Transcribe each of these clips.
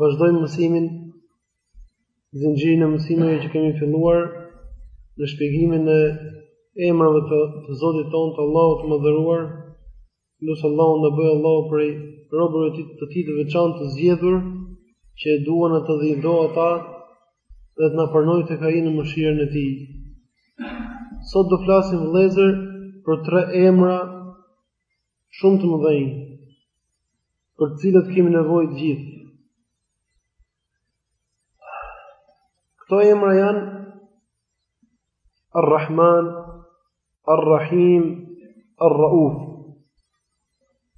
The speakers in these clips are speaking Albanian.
Vazhdojmë mësimin zinxhirin e mësimeve që kemi filluar në shpjegimin e emrave të, të Zotit tonë të Allahut të madhëruar, lus Allahun të na bëjë Allahu prej robërve të tij të tij të veçantë të zgjedhur që e duan atë dhe Ai i do ata dhe të na pranojë tek ai në mëshirën e tij. Sot do flasim vëllezër për tre emra shumë të mëdhenj për të cilët kemi nevojë të gjithë. Këto emra janë Ar-Rahman, Ar-Rahim, Ar-Rauf.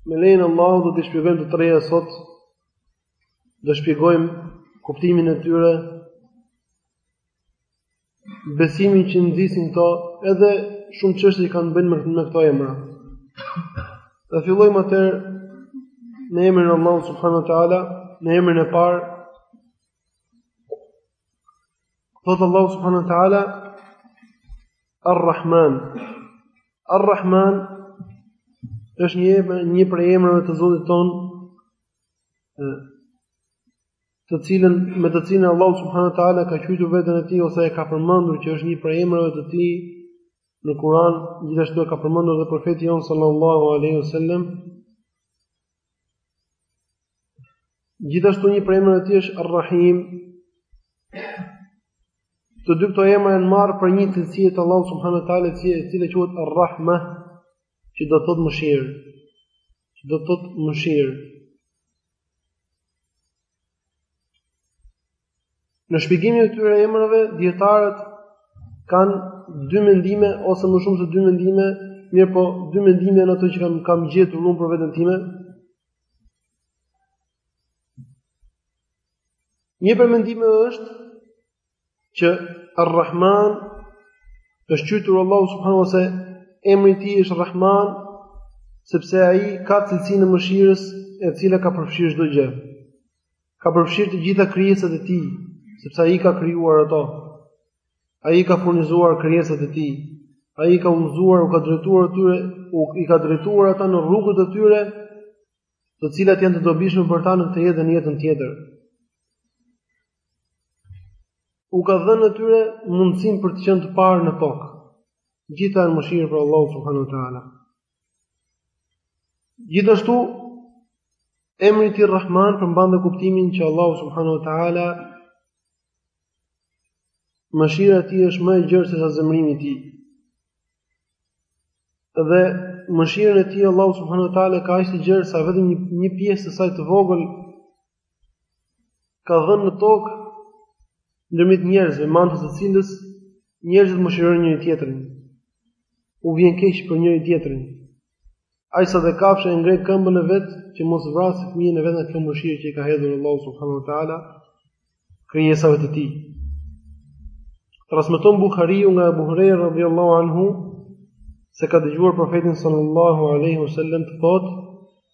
Me lejen e Allahut do t'i shpjegojmë të treja sot, do shpjegojmë kuptimin e tyre, besimin që nxisin këto, edhe shumë çështje që kanë të bëjnë me këto emra. Dhe fillojmë atëherë në emrin e Allahut subhanuhu teala, në emrin e parë. Qoftë Allahu subhanuhu teala Ar-Rahman. Ar-Rahman është një emër, një prej emrave të Zotit tonë. të cilën me të cilën Allahu subhanahu wa taala ka quajtur veten e tij ose e ka përmendur që është një prej emrave të tij në Kur'an, gjithashtu e ka përmendur edhe profeti jonë sallallahu alaihi wasallam. Gjithashtu një prej emrave të tij është Ar-Rahim. Të dy këto emra janë marrë prej një cilësie të Allahut subhanahu wa taala e cila quhet Ar-Rahma, që do të thotë mëshirë, që do të thotë mëshirë. Në shpjegimin e këtyre emrave, dietarët kanë dy mendime ose më shumë se dy mendime, mirëpo dy mendime janë ato që kam kam gjetur unë për veten time. Një prej mendimeve është që Ar-Rahman është quajtur Allah subhanu se emri i tij është Rahman sepse ai ka cilësinë e mëshirës e cila ka përfshirë çdo gjë ka përfshirë të gjitha krijesat e tij sepse ai i ka krijuar ato ai i ka furnizuar krijesat e tij ai i ka udhëzuar u ka drejtuar atyre u i ka drejtuar ata në rrugët e tyre të cilat janë të dobishme për ta në këtë jetë dhe në jetën tjetër u ka dhënë atyre mundësinë për të qenë të parë në tokë. Gjitha janë mëshirë prej Allahut subhanu wa ta'ala. Gjithashtu, emri i tij Rahman përmban dhe kuptimin që Allah subhanu wa ta'ala mëshira e tij është më e gjërë se sa zemërimi i tij. Dhe mëshirën e tij Allah subhanu wa ta'ala e ka aq të gjërë sa vetëm një, një pjesë të saj të vogël ka dhënë në tokë ndërmjet njerëzve, me anë të së cilës njerëzit mëshirojnë njëri tjetrin. U vjen keq për njëri tjetrin. Aq sa dhe kafsha e ngre këmbën e vet që mos vrasë fëmijën e vet nga kjo mëshirë që i ka hedhur Allahu subhanahu wa taala krijesave të tij. Transmeton Buhariu nga Ebu Hurejra radhiyallahu anhu se ka dëgjuar profetin sallallahu alaihi wasallam të thotë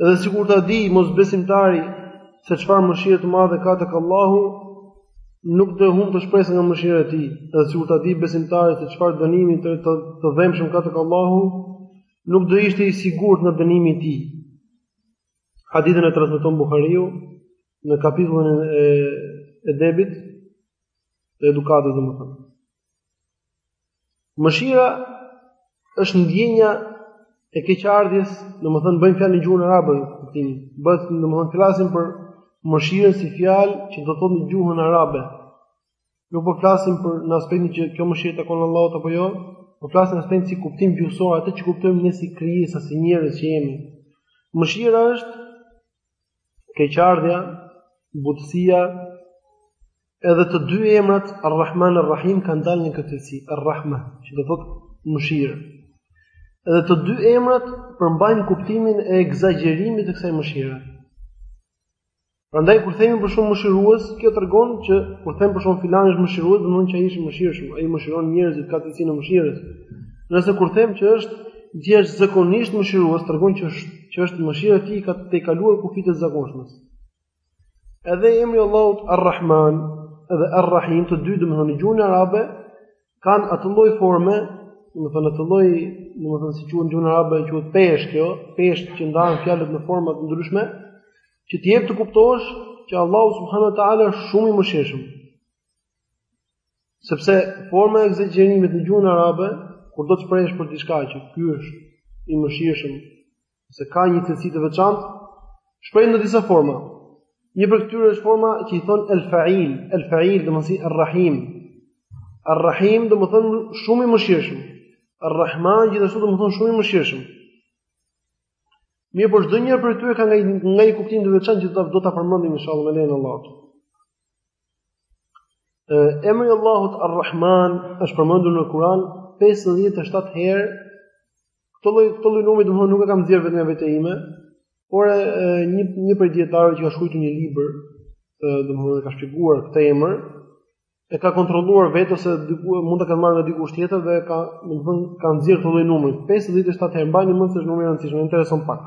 Edhe sikur ta dijë mosbesimtari se çfarë mëshire të madhe ka tek Allahu, nuk do humbte shpresë nga mëshira e tij. Edhe sikur ta dijë besimtari se çfarë dënimi të të, të dhembshëm ka tek Allahu, nuk do ishte i sigurt nga dënimi i tij. Hadithin e transmeton Buhariu në kapitullin e edebit të edukatës domethënë. Mëshira është ndjenja e keqardhjes, domethënë bëjmë fjalë për në gjuhën arabe, kuptim. Bëhet domethënë flasim për mëshirën si fjalë çfarë do të thotë në gjuhën arabe. Nuk po flasim për në aspektin që kjo mëshirë i takon Allahut apo jo, po flasim në aspektin si kuptim gjuhësor, atë që kuptojmë ne si krijesa, si njerëz që jemi. Mëshira është keqardhja, butësia, Edhe të dy emrat Ar-Rahman Ar-Rahim kanë dalë nga kjo cilësi, Ar-Rahma, që do thotë mëshirë. Edhe të dy emrat përmbajnë kuptimin e ekzagjerimit të kësaj mëshire. Prandaj kur themi për shembull mëshirues, kjo tregon që kur them për shembull filani është mëshirues, domethënë që ai është i mëshirshëm, ai mëshiron njerëzit ka cilësinë e mëshirës. Ndërsa kur them që është jashtëzakonisht mëshirues, tregon që është që është mëshira e tij ka tejkaluar kufijtë e të zakonshmes. Edhe emri i Allahut Ar-Rahman dhe Ar-Rahim, të dy domethënë në gjuhën arabe kanë atë lloj forme, domethënë atë lloj, domethënë si quhet në gjuhën arabe quhet peshë kjo, peshë që ndahen fjalët në forma të ndryshme, që të jep të kuptosh që Allahu subhanahu wa taala është shumë i mëshirshëm. Sepse forma e ekzagjerimit në gjuhën arabe, kur do të shprehesh për diçka që ky është i mëshirshëm, se ka një cilësi të veçantë, shprehet në disa forma. Një prej këtyre është forma që i thonë el-fa'il, el-fa'il do të thotë ar-rahim. Ar-rahim domethënë shumë i mëshirshëm. Ar-rahman gjithashtu domethënë shumë i mëshirshëm. Mirë, por çdo njëri prej tyre ka nga një kuptim të veçantë që do ta përmendim inshallah me lejen e Allahut. Emri i Allahut Ar-Rahman është përmendur në Kur'an 57 herë. Këtë lloj këtë lloj numri domthonë nuk e kam nxjerrë vetëm nga vetja ime, por një një prej dietarëve që ka shkruar një libër, domthonë ka shpjeguar këtë emër, e ka kontrolluar vetë ose mund ta ketë marrë nga dikush tjetër dhe ka domthonë ka nxjerrë këtë lloj numri 57 herë mbani mend se është numri i rëndësishëm intereson pak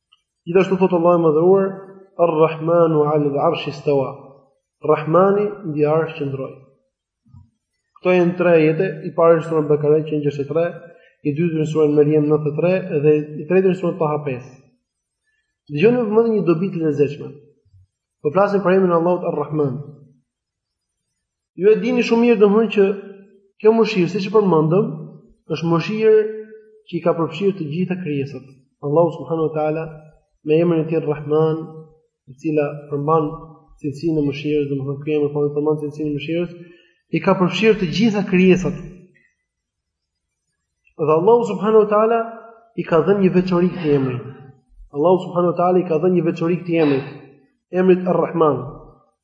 Gjithashtu thotë Allahu i Madhëruar, Ar-Rahmanu 'ala al-'arsh istawa. Rahmani mbi arsh qëndroi. Këto janë tre ajete, i pari në surën Bakara 163, i dytë në surën Maryam 93 dhe i treti në surën Taha 5. Dëgjoni me vëmendje një dobi të lezetshme. Po flasim për emrin e Allahut Ar-Rahman. Ju e dini shumë mirë domethënë që kjo mëshirë, siç e përmendëm, është mëshirë që i ka përfshirë të gjitha krijesat. Allahu subhanahu wa taala me emrin e tij Rahman, i cili përmban cilësinë e mëshirës, domethënë përmban cilësinë e mëshirës, i ka përfshirë të gjitha krijesat. Dhe Allahu subhanahu wa taala i ka dhënë një veçori këtij emri. Allahu subhanahu wa taala i ka dhënë një veçori këtij emri, emrit Ar-Rahman.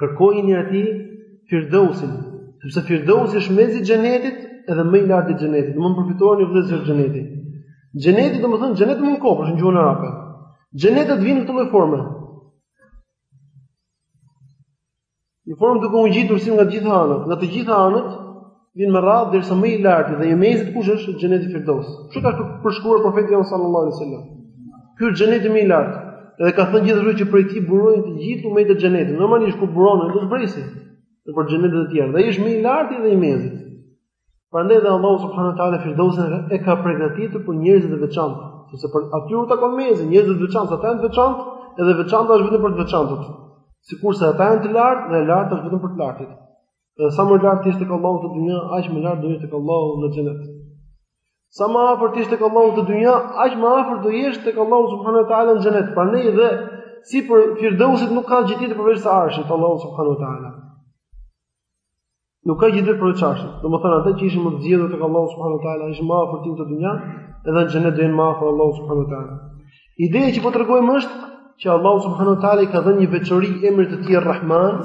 Kërkojini atij Firdausin, sepse Firdausi është mesi i xhenetit edhe më i lartë i xhenetit. Mund ta përfytyroni vëllezër xhenetin. Xheneti domethënë xhenet domethënë kopsht në gjuhën arabe. Xhenetet vijnë në këtë formë. Në formë duke u ngjitur si nga të gjitha anët, nga të gjitha anët, Vijnë me radhë derisa më i larti dhe i mesit kush është xheneti Firdaus. Kështu ka përshkruar profeti jonë sallallahu alaihi wasallam. Ky është xheneti më i lartë. Dhe ka thënë gjithashtu që prej tij burojnë të gjithë lumenjtë e xhenetit. Normalisht kur buron ai do të zbresë nëpër xhenetet e tjera. Dhe ai është më i larti dhe i mesit. Prandaj dhe Allahu subhanahu wa taala Firdausin e ka përgatitur për njerëzit e veçantë, sepse atyre u takon mesi, njerëzit e veçantë, ata janë të veçantë, edhe e veçanta është vetëm për të veçantët. Sikurse ata janë të lartë dhe e larta është vetëm për të lartët. Dhe sa më lart ishe tek Allahu në dynja, aq më lart do jesh tek Allahu në xhenet. Sa më afër ti tek Allahu në dynja, aq më afër do jesh tek Allahu subhanahu wa taala në xhenet. Prandaj dhe sipër Firdeusit nuk ka gjë tjetër përveçse arshit të Allahut subhanahu wa taala. Nuk ka gjë tjetër përveç arshit. Domethënë ata që ishin më të zgjedhur tek Allahu subhanahu wa taala, ishin më afër tij në dynja, edhe në xhenet do jenë më afër Allahut subhanahu wa taala. Ideja që po tregojmë është që Allahu subhanahu wa taala i ka dhënë një veçori emrit të tij Rahman,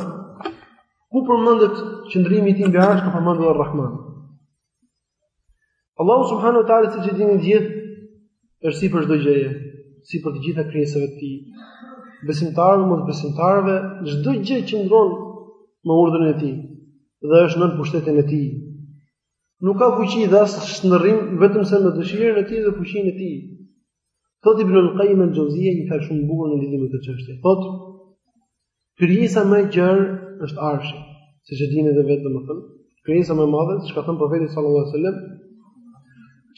Ku përmendet qëndrimi i tij mbi arsh, ka përmendur Ar-Rahman. Allahu subhanahu wa taala siç e dini të gjithë, është sipër çdo gjëje, sipër të gjitha krijesave të tij. Besimtarëve, mosbesimtarëve, çdo gjë qëndron me urdhrin e tij dhe është nën pushtetin e tij. Nuk ka fuqi dhe as shndërrim vetëmse me dëshirën e tij dhe fuqinë e tij. Thot Ibn al-Qayyim al-Jawziyja një fjalë shumë të bukur në lidhje me këtë çështje. Thot krijesa më e gjerë është Arshi, siç e dini edhe vetë domethënë. Krijesa më e madhe, siç ka thënë profeti sallallahu alajhi wasallam,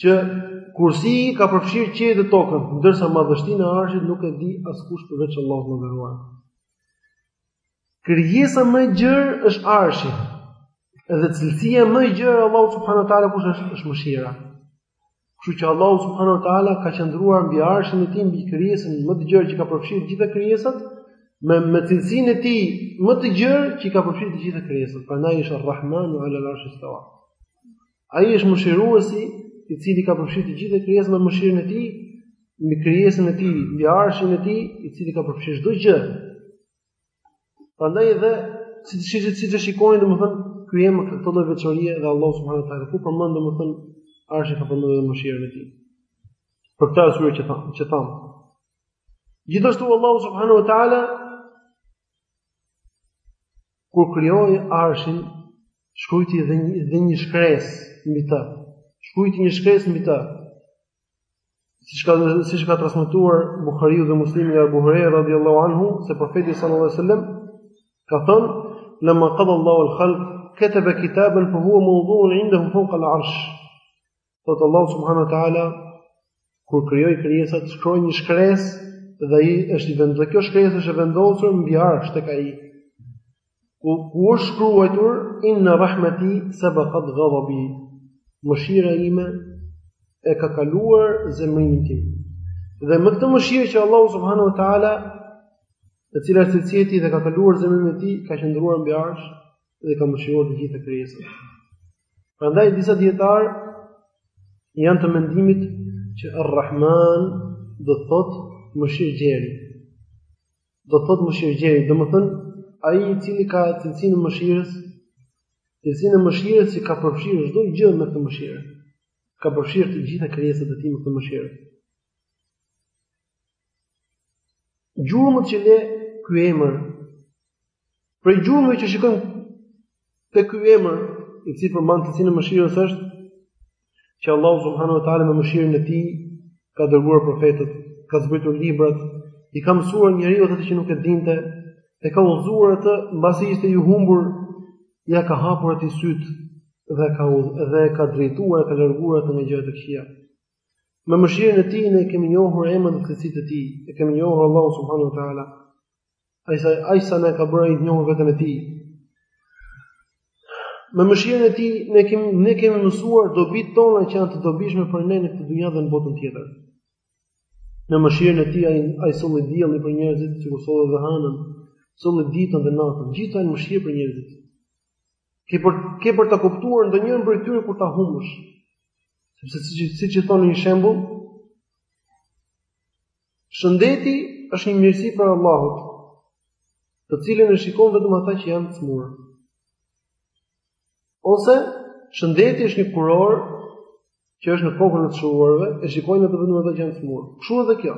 që kursi ka përfshirë qiejt dhe tokën, ndërsa madhështinë e Arshit nuk e di askush përveç Allahut të Madhëruar. Krijesa më e gjerë është Arshi. Edhe cilësia më e gjerë e Allahut subhanahu wa taala kush është, është mëshira. Kështu që Allahu subhanahu wa taala ka qëndruar mbi arshin e tij mbi krijesën më të gjerë që ka përfshirë të gjitha krijesat, me me cilësinë e tij më të gjerë që i ka përfshirë të gjitha krijesat. Prandaj është Ar-Rahmanu 'ala al-'arshi istawa. Ai është mëshiruesi, i cili i ka përfshirë të gjitha krijesat me mëshirën e tij, mbi krijesën e tij, mbi arshin e tij, i cili ka përfshirë çdo gjë. Prandaj edhe si si si si të shikoni domethënë ky emër ka këto lloj veçorie dhe Allah subhanahu wa taala ku përmend domethënë arshin ka përmendur edhe mëshirën e tij. Për këtë arsye që thamë, që thamë. Gjithashtu Allah subhanahu wa taala kur krijoi arshin shkruajti dhe një, dhe një shkresë mbi të. Shkruajti një shkresë mbi të. Siç ka siç ka transmetuar Buhariu dhe Muslimi nga Abu Huraira radhiyallahu anhu se profeti sallallahu alaihi wasallam ka thënë lamma qada Allahu al-khalq kataba kitaban fa huwa mawdu'un 'indahu fawqa al-'arsh. Thotë Allah subhanahu wa ta'ala kur krijoi krijesat shkroi një shkresë dhe ai është i vendosur. Kjo shkresë është e vendosur mbi arsh tek ai. ku ku është shkruajtur inna rahmeti sabaqat ghadabi mëshira ime e ka kaluar zemrimin tim dhe me këtë mëshirë që Allahu subhanahu wa taala e cila është cilësi e tij dhe ka kaluar zemrimin e tij ka qëndruar mbi arsh dhe i ka mëshiruar të gjitha krijesat prandaj disa dijetarë janë të mendimit që Ar-Rahman do të thotë mëshirëgjeri do të thotë mëshirëgjeri, domethënë ai i cili ka cilësinë e mëshirës, cilësinë e mëshirës që ka përfshirë çdo gjë me këtë mëshirë. Ka përfshirë të gjitha krijesat e tij me këtë mëshirë. Gjurmët që lë ky emër, për gjurmët që shikojmë Te ky emër, i cili përmban cilësinë e mëshirës është që Allah subhanahu wa taala me mëshirën e tij ka dërguar profetët, ka zbritur librat, i ka mësuar njeriut atë që nuk e dinte, e ka udhëzuar atë mbasi ishte i humbur, ja ka hapur atij sytë dhe e ka dhe e ka drejtuar, e ka larguar atë nga gjërat e këqija. Me mëshirën e tij ne kemi njohur emrat dhe cilësitë e tij, e kemi njohur Allahu subhanahu wa taala. Aq sa aq sa na ka bërë ai të njohur veten e tij. Me mëshirën e tij ne kemi ne kemi mësuar dobitë tona që janë të dobishme për ne në këtë dynja dhe në botën tjetër. Me mëshirën e tij ai ai solli diellin për njerëzit sikur solli dhe hënën, solli ditën dhe natën, gjithë janë mëshirë për njerëzit. Ke për ke për ta kuptuar ndonjërën prej tyre kur ta humbësh. Sepse siç siç e thonë një shembull, Shëndeti është një mirësi prej Allahut, të cilën e shikojnë vetëm ata që janë të smurë. Ose shëndeti është një kuror që është në kokën e të shëruarve, e shikojnë atë vetëm ata që janë të smurë. Kështu edhe kjo.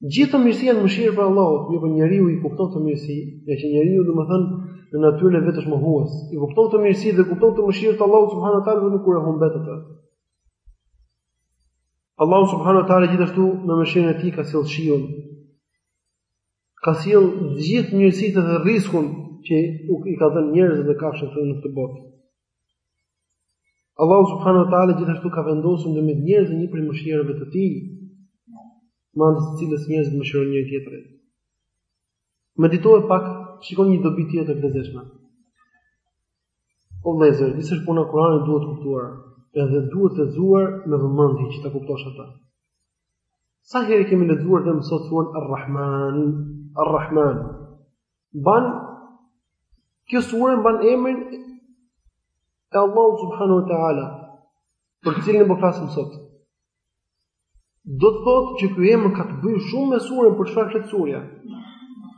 Gjithë këto mirësi janë mëshirë prej Allahut, mirëpo njeriu e kupton këtë mirësi, dhe që njeriu domethënë në natyrën e vet është mohues. E kupton këtë mirësi dhe kupton këtë mëshirë të Allahut subhanahu wa teala vetëm kur e humbet atë. Allahu subhanahu wa taala gjithashtu në mëshirën e tij ka sjellë shiun. Ka sjellë të gjithë mirësitë dhe riskun që i ka dhënë njerëzve dhe kafshëve në këtë botë. Allahu subhanahu wa taala gjithashtu ka vendosur ndërmjet njerëzve një prej mëshirave të tij, me anë të cilës njerëzit mëshirojnë njëri-tjetrin. Meditoje pak, shikoni një dobi tjetër të vlefshme. O vëllezër, disa puna e Kuranit duhet kuptuar, edhe duhet lexuar me vëmendje që ta kuptosh atë. Sa herë kemi lexuar dhe mësuar suren Ar-Rahman, Ar-Rahman. Mban kjo sure mban emrin e Allahut subhanahu wa taala, për të cilin po flasim sot. Do të thotë që ky emër ka të bëjë shumë me surën për çfarë flet surja.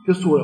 Kjo sure.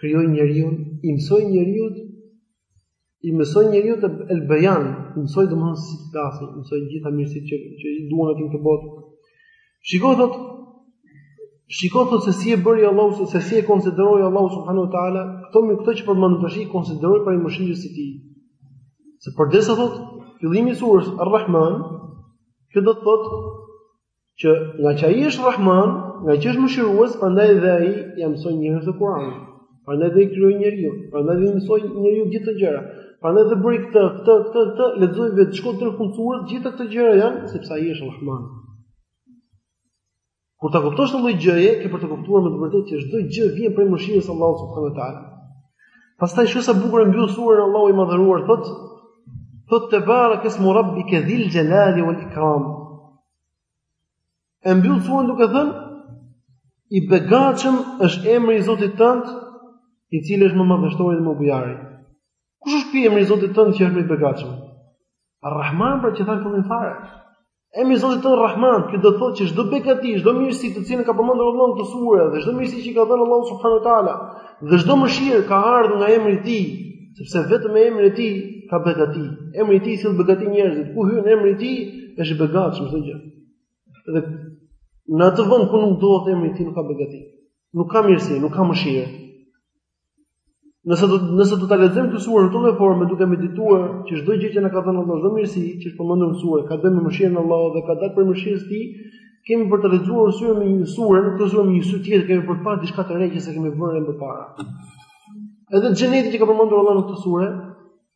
krijoi njeriun, i mësoi njeriu i mësoi njeriut el bayan, i mësoi domethënë si të flasë, i mësoi gjitha mirësitë që që i duhen në këtë botë. Shikoj thot Shikoj thot se si e bëri Allahu se, se si e konsideroi Allahu subhanahu wa taala këto me këto që përmendëm tash i konsideroi prej mëshirës së tij. Se prandaj thot fillimi i surës Ar-Rahman, që do të thot Që ngaqë ai është Rahman, ngaqë është mëshirues, prandaj dhe ai ia mësoi njerëzve Kur'anin. Prandaj dhe e krijoi njeriun, prandaj dhe i mësoi njeriut gjithë këto gjëra. Prandaj dhe bëri këtë, këtë, këtë, këtë, lexoje vetë çka të rrëfundsuar, gjithë këto gjëra janë sepse ai është Rahman. Kur ta kuptosh këtë gjëje, ke për ta kuptuar me të vërtetë që çdo gjë vjen prej mëshirës së Allahut subhanahu wa teala. Pastaj shikoj sa bukur e mbyll surën Allahu i madhëruar thot thot tebarak ismu rabbike dhil jalal wal ikram. E mbyll surën duke thënë i begatshëm është emri i Zotit tënd, i cili është më madhështori dhe më bujari. Kush është ky emri i Zotit tënd që është më i begatshëm? Ar-Rahman pra që tha në fillim fare. Emri i Zotit tënd Rahman, kjo do të thotë që çdo begati, çdo mirësi të cilën ka përmendur Allahu në këtë sure, dhe çdo mirësi që i ka dhënë Allahu subhanahu wa taala, dhe çdo mëshirë ka ardhur nga emri i Tij, sepse vetëm me emrin e Tij ka begati. Emri i Tij sjell begati njerëzit. Ku hyn emri i Tij, është e begatshme çdo gjë. Dhe në atë vend ku nuk ndodhet emri i Tij nuk ka begati. Nuk ka mirësi, nuk ka mëshirë. Nëse do nëse do ta lexojmë këtë surë në këtë formë duke medituar që çdo gjë që na ka dhënë Allah, çdo mirësi që është përmendur në surë, ka dhënë mëshirën e Allahut dhe ka dhënë për mëshirën e Tij, kemi për ta lexuar surën me një surë, në këtë surë me një sy tjetër, kemi për të parë diçka të re që s'e kemi vënë më parë. Edhe xheneti që ka përmendur Allah në këtë surë,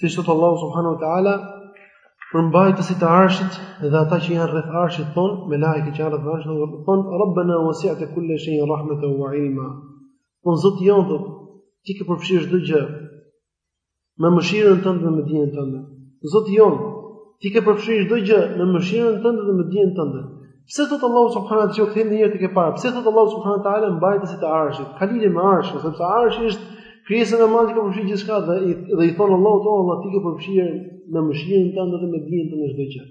Siç thotë Allahu subhanahu wa taala, për mbajtësit e arshit dhe ata që janë rreth arshit thonë, melaike që janë rreth arshit, thonë Rabbana wasi'ta kulli shay'in rahmatan wa 'ilma. O Zoti jon, thot, ti ke përfshirë çdo gjë me mëshirën tënde dhe me dijen tënde. Zoti jon, ti ke përfshirë çdo gjë me mëshirën tënde dhe me dijen tënde. Pse thot Allahu subhanahu wa taala, themi një herë tek e para, pse thot Allahu subhanahu wa taala mbajtësit e arshit, ka lidhje me arshin, sepse arshi është krijesa e madhe që përfshin gjithçka dhe i, dhe i thon Allahut o Allah ti ke përfshirë me mëshirën tënde dhe me dijen tënde çdo gjë.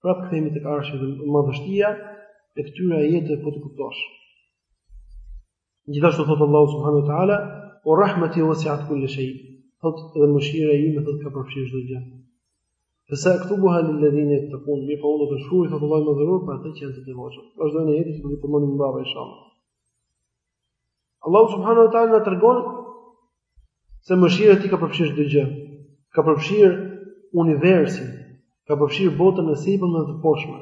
Pra kthehemi tek arshi dhe madhështia e këtyre ajete po të kuptosh. Gjithashtu thot Allahu subhanahu wa taala, "Wa rahmeti wasi'at kulli shay." Thot dhe mëshira ime thot ka përfshirë çdo gjë. Fesa aktubuha lil ladhina yattaqun, mi po unë ta shkruaj thot Allahu më dhuroi për ata që janë të devotshëm. Vazhdojnë edhe të bëjnë përmendje më brava inshallah. Allahu subhanahu wa taala na tregon se mëshira e tij ka përfshirë çdo gjë. Ka përfshirë universin, ka përfshirë botën e sipërme dhe të poshtme.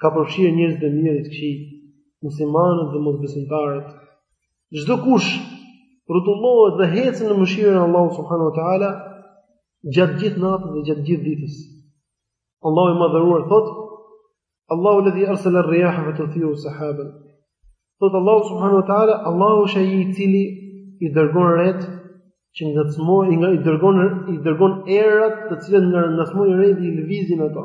ka përfshirë njerëzit e mirë të këqij, muslimanët dhe mosbesimtarët. Çdokush rrotullohet dhe hecën në mëshirën e Allahut subhanahu wa taala gjatë gjithë natës dhe gjatë gjithë ditës. Allahu i madhëruar thotë: Allahu alladhi arsala ar-riyaha fa tuthiru sahaban. Thotë Allahu subhanahu wa taala, Allahu është ai i cili i dërgon ret që ngacmojn nga i dërgon i dërgon erat të cilat nga ngacmojn retë dhe i lëvizin ato.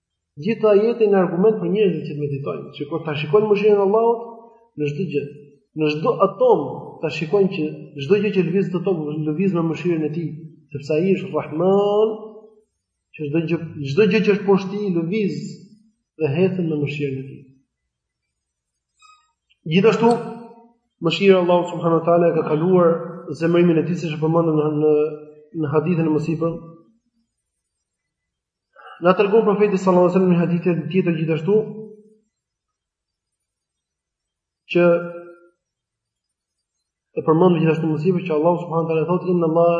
Gjithë këto ajete janë argument për njerëzit që të meditojnë, që kur ta shikojnë mëshirën e Allahut në çdo gjë, në çdo atom, ta shikojnë që çdo gjë që lëviz në tokë lëviz me mëshirën e Tij, sepse Ai është Rahman, që çdo gjë çdo gjë që është poshtë Tij lëviz dhe hecën me mëshirën e Tij. Gjithashtu mëshira e Allahut subhanahu wa taala ka kaluar zemërimin e Tij siç e përmendëm në në hadithin e mësipër, Na tregon profeti sallallahu alajhi wasallam në një hadith tjetër gjithashtu që e përmend gjithashtu mësipër që Allahu subhanahu wa taala thotë inna Allah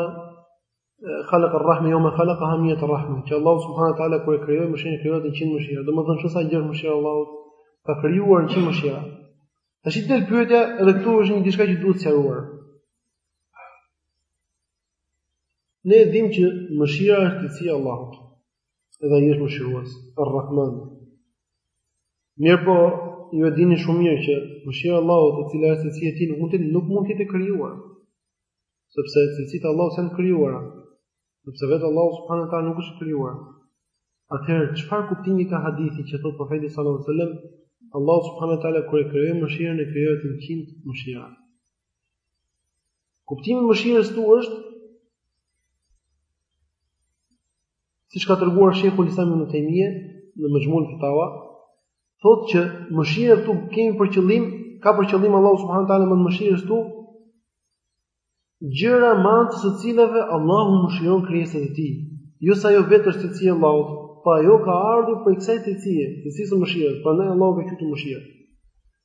khalaqa ar-rahma yawma khalaqa ha miyat ar-rahma. Që Allahu subhanahu wa taala kur e krijoi mëshirën e krijoi 100 mëshira. Domethënë çfarë sa gjë mëshira Allahu ka krijuar 100 mëshira. Tashi del pyetja edhe këtu është një diçka që duhet sqaruar. Ne e dimë që mëshira është cilësi e Allahut. Edhe ai është mëshirues, Ar-Rahman. Mirpo, ju e dini shumë mirë që mëshira e Allahut, e cila është cilësi e tij, nuk mund të nuk mund të jetë e krijuar. Sepse cilësitë e Allahut s'janë të krijuara. Sepse vetë Allahu subhanahu wa taala nuk është krijuar. Atëherë, çfarë kuptimi ka hadithi që thotë profeti sallallahu alajhi wasallam, Allahu subhanahu wa taala kur e krijoi mëshirën e krijoi në 100 mëshira. Kuptimi i mëshirës këtu është siç ka treguar Sheikhul Islam Ibn Taymiyyah në Majmu'ul Fatawa, thotë që mëshira këtu kemi për qëllim, ka për qëllim Allahu subhanahu wa taala me mëshirën këtu gjëra me anë të së cilave Allahu mëshiron krijesat e tij. Jo se ajo vetë është cilësi e Allahut, po ajo ka ardhur prej kësaj cilësie, cilësisë së mëshirës, prandaj Allahu ka quajtur mëshirë.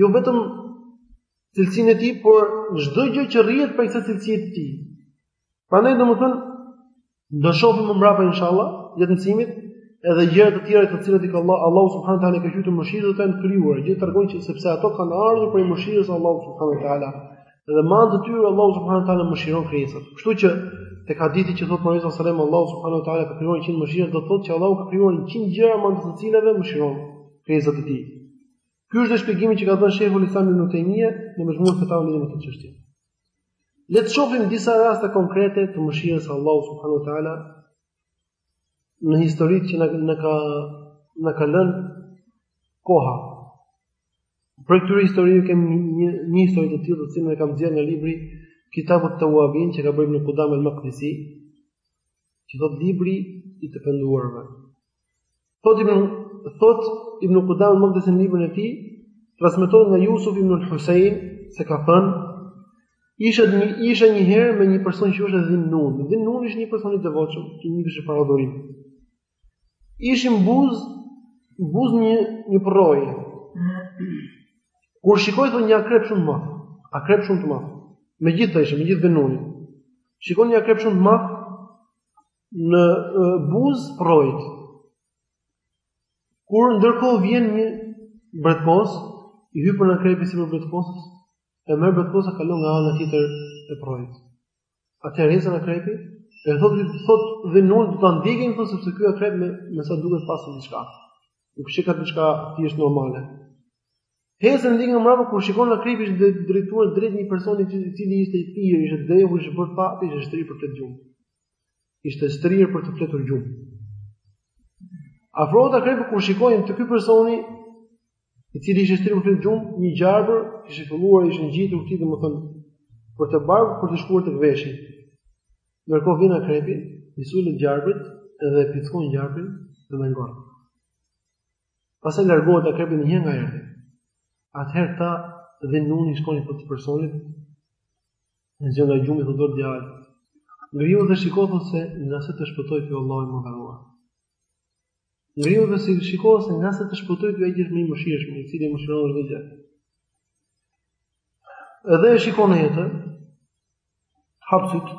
jo vetëm cilësinë e tij, por çdo gjë që rrjedh prej kësaj cilësie të tij. Prandaj domethënë do shohim më mbrapa inshallah gjatë mësimit edhe gjëra të tjera të cilat i ka Allah, Allahu subhanahu wa taala ka quajtur mëshirë dhe janë të krijuara, gjë që tregon që sepse ato kanë ardhur prej mëshirës së Allahut subhanahu wa taala. Dhe me anë të tyre Allahu subhanahu wa taala mëshiron krijesat. Kështu që tek hadithi që thotë Profeti sallallahu alajhi wasallam Allahu subhanahu wa taala ka krijuar 100 mëshirë, do të thotë që Allahu ka krijuar 100 gjëra me anë të cilave mëshiron krijesat e tij. Ky është shpjegimi që ka dhënë Shejhul Islam Ibn Taymija në Mexhmu el Fetava në këtë çështje. Le të shohim disa raste konkrete të mëshirës së Allahut subhanuhu te ala në historitë që na na ka na ka lënë koha. Prej këtyre historive kem një një histori të tillë që e kam nxjerrë nga libri Kitabu Tawabin që ka bërë Ibn Kudama al-Maqdisi, që thotë libri i të penduarve. Thotë Ibn thot Ibn Qudama al-Maqdisi në librin e tij, transmetohet nga Yusuf ibn al-Husayn se ka thënë Isha një isha një herë me një person që quhej Dhin Nun. Dhin Nun ishte një person i devotshëm, i njohur për adhurim. Ishim buz buz një një përroi. Kur shikoj thotë një akrep shumë të madh, akrep shumë të madh. Me gjithë, ishim me gjithë Dhin Nunin. Shikoj një akrep shumë të madh. në buzë përroit. Kur ndërkohë vjen një bretkosë, i hypën akrepi sipër bretkosës, e merr bretkosa kalon nga ana tjetër e përroit. Atëherë zbret akrepi, e thotë, i thotë Dhin Nun do ta ndjekim këtë sepse ky akrep me me sa duket paska diçka. Nuk është ka diçka thjesht normale. E ndjekim nga mbrapa kur shikojmë akrepi ishte drejtuar drejt një personi i cili ishte i pirë, ishte dehur, ishte bërë tapë, ishte shtrirë për të gjumë. Ishte shtrirë për të fjetur gjumë. Afrohet akrepi kur shikojnë te ky personi i cili ishte shtrirë për të fjetur gjumë, një gjarpër kishte filluar ishte ngjitur ti domethënë për të bardhë për të shkuar tek veshi. Ndërkohë vjen akrepi, i sulet gjarprit dhe e pickon gjarprin dhe e ngordh. Pastaj largohet akrepi një herë nga erdhi. Atëherë tha Dhu Nuni shkon pranë personit Në gjendje të gjumit thotë o djalë. Ngrihu dhe shiko thotë se nga se të shpëtoi ty Allahu i madhëruar. Ngrihu dhe shiko thotë se nga se të shpëtoi ty ai i gjithëmëshirshmi, i cili mëshiron gjithë. Edhe e shikon e jetë, hap sytë,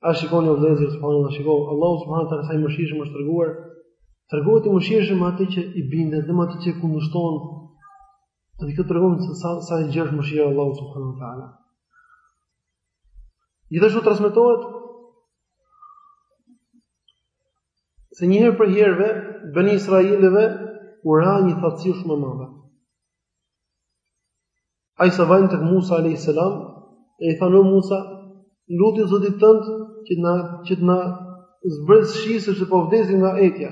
A shikoni o vëllezër subhanallahu shiko Allahu subhanahu taala sa i mëshirshëm është treguar. Tregohet i mëshirshëm me atë që i bindet dhe me atë që kundërshton. Dhe këtë tregon se sa sa e gjerë mëshira e Allahut subhanahu taala. Gjithashtu transmetohet se një herë prej herëve beni Israilëve u ra një thatësi shumë e madhe. Aq sa vajnë tek Musa alayhis salam, e i thanë Musa, lutju Zotit tënd që na që të na zbresë shi se po vdesim nga etja.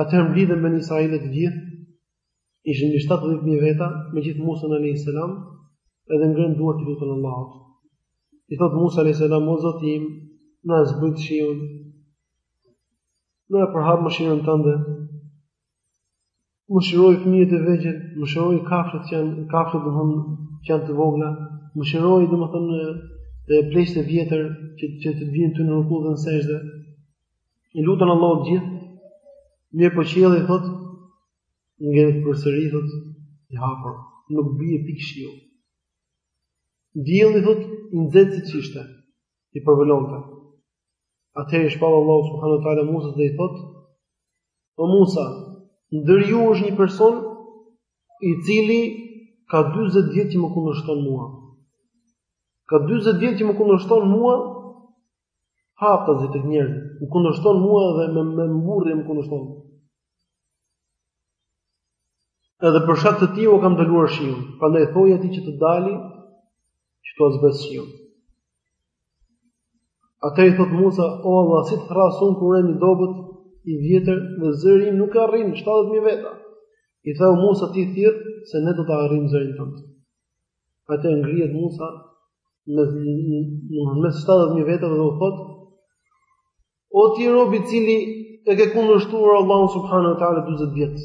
Atëherë mblidhen beni Israilët të gjithë. Ishin mbi 70000 veta, me gjithë Musa alayhis salam, edhe ngrenë duart t'i luten Allahut. I thotë Musa alayhis salam, "O Zoti im, na zbrit shiun. Na e përhap mëshirën tënde." Mëshiroji fëmijët e vegjël, mëshiroji kafshët që janë kafshët domethënë që janë të vogla, mëshiroji domethënë pleqtë e vjetër që që të bien ty në ruku dhe në sexhde. I luten Allahut të gjithë. Mirëpo qielli thotë ngel përsëri thotë i hapur, nuk bie pikë shiu. Dielli thotë i nxehtë siç ishte. i përvëlonte. Atëherë i shpall Allahu subhanahu taala Musës dhe i thotë, o Musa, ndër ju është një person i cili ka 40 vjet që më kundërshton mua. Ka 40 vjet që më kundërshton mua haptazi te njerëzit. Më kundërshton mua dhe me me mburrje më kundërshton. Edhe për shkak të tij u kam ndaluar shiun. Prandaj thoji atij që të dali, që t'ua zbres shiun. Atëherë i thotë Musa, o Allah, si t'i thërras unë kur jam i dobët i vjetër dhe zëri im nuk i arrin 70.000 veta. I tha o Musa ti thirr se ne do ta arrijmë zërin tënd. Atëherë ngrihet Musa në mes 70.000 veta dhe u thotë, O ti robi i cili e ke kundërshtuar Allahun subhanahu teala 40 vjet.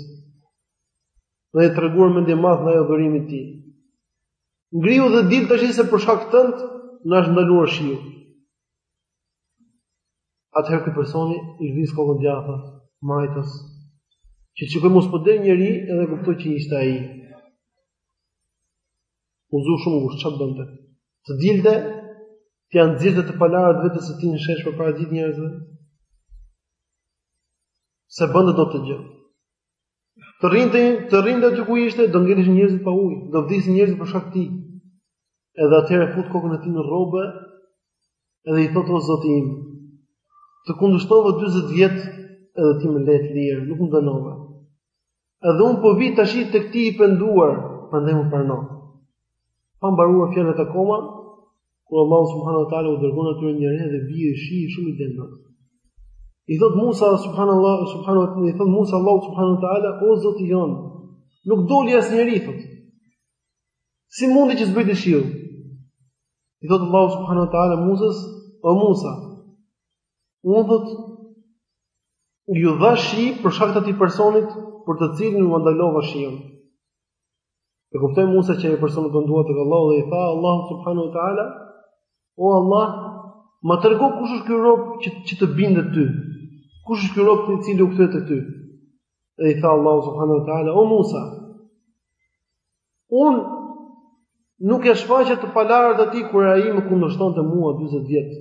Dhe e ke treguar mendjemadh ndaj adhurimit të tij. Ngrihu dhe dil tash se për shkak tënd na është ndaluar shiu. Atëherë ky personi lëviz kokën djathtas, majtas që shikoi mos po del njeri edhe kuptoi që ishte ai. U zu shumë ngushtë, ça të bënte? Të dilte, t'ia nxirrte të palarat vetes së tij në shesh përpara gjithë njerëzve? S'e bënte dot atë gjë. Të rrinte, të rrinte aty ku ishte, do ngeleshin njerëzit pa ujë, do vdisnin njerëzit për shkak tij. Edhe atëherë fut kokën e tij në rrobe, edhe i thotë o zoti im, të kundërshtova 40 vjet edhe ti më le të lirë, nuk më dënove. Edhe unë po vij tashi tek ti i penduar, prandaj më prano. Pa mbaruar fjalët akoma, kur Allahu subhanahu wa taala u dërgon atyre një re dhe bie shi shumë i dendur. I thot Musa subhanallahu subhanahu wa taala, i thot Musa Allahu subhanahu wa taala, o Zoti jon, nuk doli asnjëri thot. Si mundet që zbret shi? I thot Allahu subhanahu wa taala Musa, o Musa, Unë thot ju dhashë shi për shkak të atij personit për të cilin ua ndalova shiun. E kuptoi Musa që ai person u pendua tek Allahu dhe i tha Allah subhanahu wa taala, "O Allah, ma trego kush është ky rob që të bindet ty? Kush është ky rob i cili u kthye te ty?" Dhe i tha Allahu subhanahu wa taala, "O Musa, Unë nuk ia shfaqa të palarat e tij kur ai më kundërshtonte mua 40 vjet.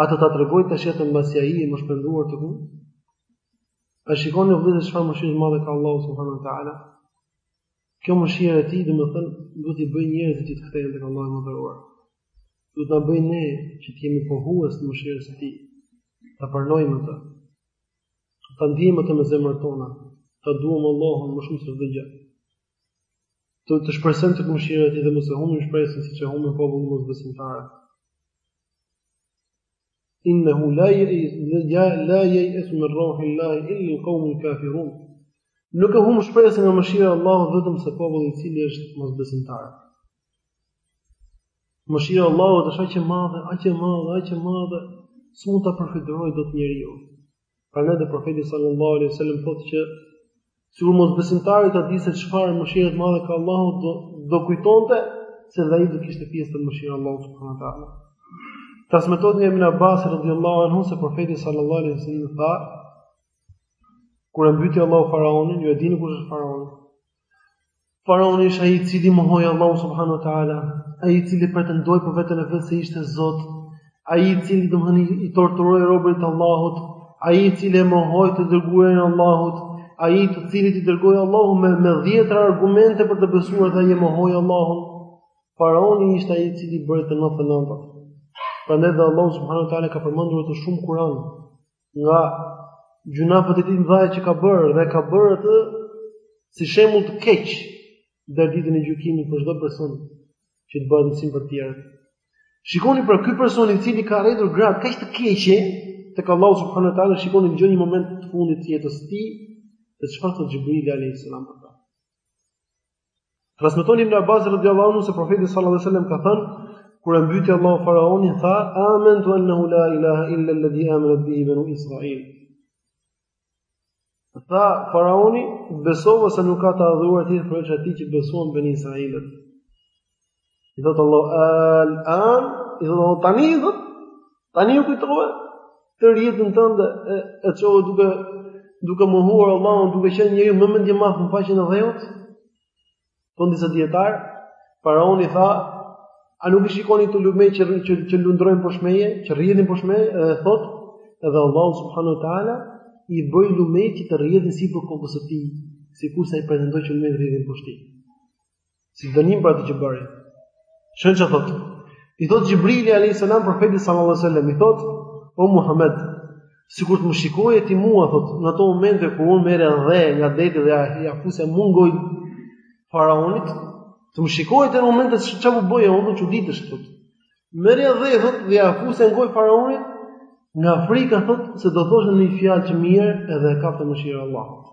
A do ta tregoj tashi atë mbasi ai më është penduar në fund? A shikoni vëllezër çfarë mëshirë madhe ka Allahu subhanahu wa taala? Kjo mëshirë e tij, domethënë, duhet t'i bëjë njerëzit që të kthehen tek Allahu i madhëruar. Duhet na bëjë ne që të jemi pohues të mëshirës së tij. Ta pranojmë atë. Ta ndiejmë atë në zemrat tona, ta duam Allahun më shumë se çdo gjë. Të të shpresojmë tek mëshira e tij dhe mos e humbim shpresën siç e humbën populli mosbesimtar. Innehu la ya la yay'asu min rawhillahi illa al-qawmul kafirun. Nuk e humb shpresën nga mëshira e Allahut vetëm se populli i cili është mosbesimtar. Mëshira e Allahut është aq e madhe, aq e madhe, aq e madhe, s'mund ta përfytyrojë dot njeriu. Prandaj dhe profeti sallallahu alaihi wasallam thotë që sikur mosbesimtari ta dinte çfarë mëshirë të madhe ka Allahu do do kujtonte se dhe ai do kishte pjesë te mëshira e Allahut subhanahu wa taala. Transmetohet nga Ibn Abbas radhiyallahu anhu se profeti sallallahu alaihi wasallam tha kur e mbyti Allahu faraonin, ju e dini kush është faraoni? Faraoni ishte ai i cili e mohoi Allahun subhanu wa ta'ala, ai i cili pretendoi për veten e vet se ishte Zot, ai i cili domethënë i torturoi robërit e Allahut, ai i cili e mohoi të dërguarin e Allahut, ai të cilit i dërgoi Allahu me, me dhjetëra argumente për të besuar dhe ai e mohoi Allahun, faraoni ishte ai i cili bëri të nëntëdhjetë e nëntat. Prandaj dhe Allahu subhanu wa ta'ala ka përmendur atë shumë në Kuran, nga gjynahet e tij të mëdha që ka bërë dhe ka bërë atë si shembull të keq deri ditën e gjykimit për çdo person që të bëhet mësim për të tjerët. Shikoni pra ky person i cili ka arritur gradë kaq të keqe tek Allahu subhanahu wa taala, shikoni në një moment të fundit të jetës së tij, se çfarë thotë Xhibrili alayhis salam për të. Transmeton Ibn Abbas radhiyallahu anhu se profeti sallallahu alaihi wasallam ka thënë kur e mbyti Allahu faraonin tha amantu annahu la ilaha illa alladhi amanat bihi banu israil. Tha faraoni besova se nuk ka të adhuruar tjetër përveç atij që besuan beni israilët. I thotë Allahu, al-an, i thotë Allahu, tani, i thotë, tani u kujtove, tërë jetën tënde e, e çove duke, duke mohuar Allahun, duke qenë njeriu më mendjemadh në faqen e dheut, thonë disa dijetarë, faraoni tha, a nuk i shikoni këta lumenj që, që, që lundrojnë poshtë meje, që rrjedhin poshtë meje, e thotë, edhe Allahu, subhanu ta'ala, i bëri lumenjtë që të rrjedhin sipër kokës së tij, sikurse ai pretendoi që lumenjtë rrjedhin poshtë meje. Si dënim për atë që bëri. Shihni ça thotë, i thotë Xhibrili alayhis salam profetit sallallahu alaihi wasallam i thotë, o Muhammed, sikur të më shikoje ti mua thotë, në ato momente kur unë merrja dhe nga deti dhe ia fusja mu në gojë faraonit, të më shikoje ti në ato momente se çfarë po bëja unë, çuditeshe thotë. Merrja dhe, thotë, dhe ia fusja në gojë faraonit nga frika thotë se do thoshte ndonjë fjalë të mirë edhe e kapte mëshira e Allahut.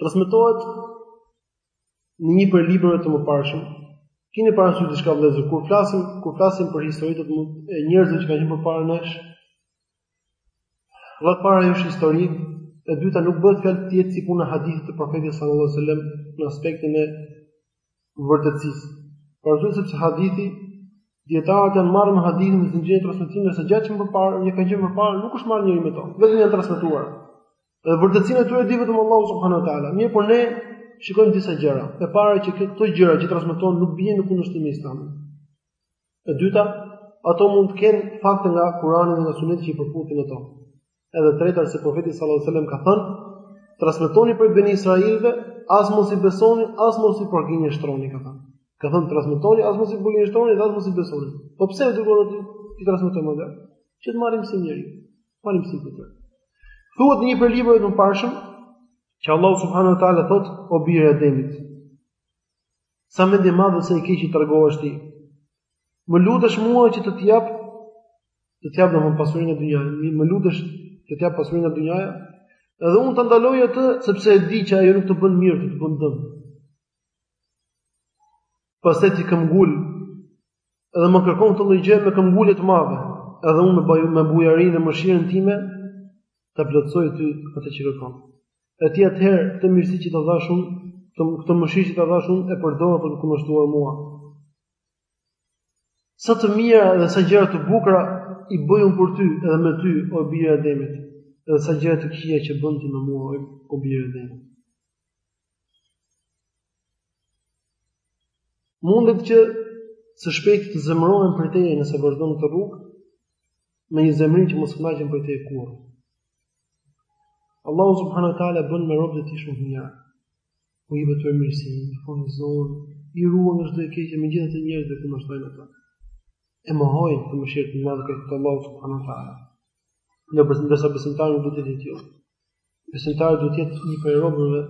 Transmetohet në një prej librave të mëparshëm. Kini parasysh diçka vëllezër kur flasim kur flasim për historitë domethënë e njerëzve që kanë qenë përpara nesh. E para është histori, e dyta nuk bëhet fjalë të jetë si puna e hadithit të profetit sallallahu alajhi wasallam në aspektin e vërtetësisë. Por thotë sepse hadithi dijetarët janë marrë me hadithin me zinxhirin e transmetimit kurse gjërat që më parë, kanë qenë më parë nuk është marrë njeri me to. Vetëm janë transmetuar. Dhe vërtetësinë e tyre e di vetëm Allahu subhanahu wa taala. Mirëpo ne shikojmë disa gjëra. E para që këto gjëra që transmetohen nuk bien në kundërshtim me Islamin. E dyta, ato mund të kenë fakte nga Kurani dhe nga Suneti që i përputhin ato. Edhe e treta se profeti sallallahu alajhi wasallam ka thënë, transmetoni prej beni Israilëve, as mos i besoni, as mos i përgënjeshtroni, ka thënë. Ka thënë transmetoni, as mos i përgënjeshtroni, as mos i besoni. Po pse e dërgoi ti? T'i transmetojmë. Që të marrim mësime. Marrim mësim të tërë. Thuhet në një prej librave të mëparshëm, që Allahu subhanahu wa ta'ala thotë, o biri i Ademit, sa mendjemadh e sa i keq që tregohesh ti, më lutesh mua që të të jap, të të jap domethënë pasurinë e dynjasë, më lutesh të të jap pasuri nga dynjaja, edhe unë ta ndaloj atë, sepse e di që ajo nuk të bën mirë, të të bën dëm. Pastaj ti këmbëngul, Edhe ma kërkon këtë lloj gjë me këmbgulje të madhe, edhe unë me me bujarinë dhe mëshirën time ta plotësoj ty atë që kërkon. E ti atëherë këtë mirësi që të dhash unë, këtë, këtë mëshirë që të dhash unë e përdor për të më kundërshtuar mua. Sa të mira dhe sa gjëra të bukura i bëj unë për ty edhe me ty o biri i Ademit. Edhe sa gjëra të këqija që bën ti me mua o biri i Ademit. Mundet që së shpejti të zemërohem për ty nëse vazhdon këtë rrugë me një zemërim që mos kënaqem për ty kurrë. Allahu subhanahu wa taala bën me robët e tij shumë mirë. U jep atyre mirësi, i furnizon, i ruan nga çdo e keqe megjithëse të njerëzve që kundërshtojnë atë. E mohojnë këtë mëshirë të madhe të Allahut subhanahu wa taala. Ndërsa besimtari nuk duhet të jetë i. Besimtari duhet të jetë një prej robërve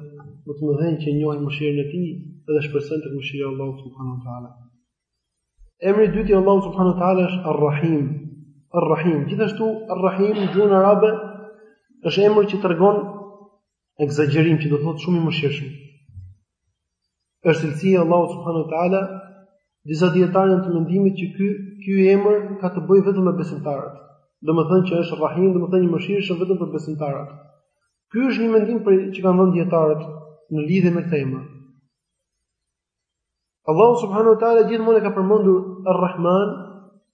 më të mëdhenj që njohin mëshirën e tij dhe shpresojnë te mëshira e Allahut subhanahu wa taala. Emri i dytë i Allahut subhanahu wa taala është Ar-Rahim. Ar-Rahim. Gjithashtu Ar-Rahim në gjuhën arabe është emër që tregon ekzagjerim, që do të thotë shumë i mëshirshëm. Është cilësia e Allahut subhanahu wa taala, disa dietarë janë të mendimit që ky ky emër ka të bëjë vetëm me besimtarët. Domethënë që është Rahim, domethënë i mëshirshëm vetëm për besimtarët. Ky është një mendim për që kanë dhënë dietarët në lidhje me këtë emër. Allahu subhanahu wa taala gjithmonë ka përmendur Ar-Rahman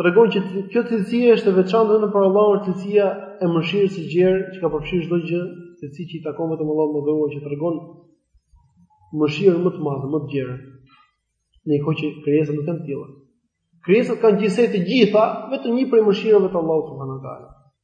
tregon që kjo cilësi është e veçantë vetëm për Allahun, cilësia e mëshirës së gjerë, që ka përfshirë çdo gjë, cilësi që i takon vetëm Allahut madhëruar që tregon mëshirën më të madhe, më të gjerë. Në kohë që krijesat nuk kanë të tilla. Krijesat kanë gjithsej të gjitha, vetëm një prej mëshirave të Allahut subhanahu wa taala.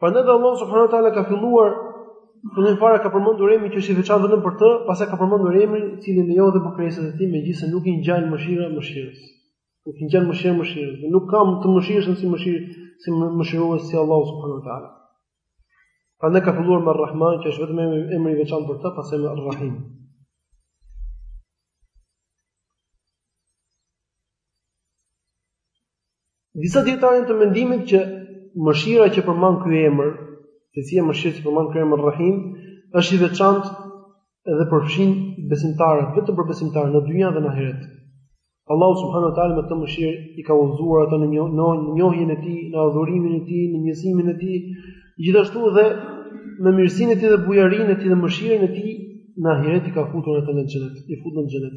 Prandaj Allahu subhanahu wa taala ka filluar fillim fare ka përmendur emrin që është i veçantë vetëm për të, pastaj ka përmendur emrin i cili lejohet dhe për krijesat e tij, megjithëse nuk i ngjan mëshira mëshirës. Nuk i ngjan mëshira mëshirës, dhe nuk ka më të mëshirshëm si mëshirë, si mëshirues si Allahu subhanahu wa taala. Prandaj ka filluar me Rahman, që është vetëm emri i veçantë për të, pastaj me Rahim. Disa dijetarë janë të mendimit që mëshira që përmban ky emër, cilësia e mëshirës që përmban ky emër Rahim, është i veçantë dhe përfshin besimtarët, vetëm për besimtarët në dynja dhe në ahiret. Allahu subhanahu wa taala me këtë mëshirë i ka udhëzuar ata në në njohjen e tij, në adhurimin e tij, në njësimin e tij, gjithashtu dhe me mirësinë e tij dhe bujarinë e tij dhe mëshirën e tij në ahiret i ka futur ata në xhenet, i fut në xhenet.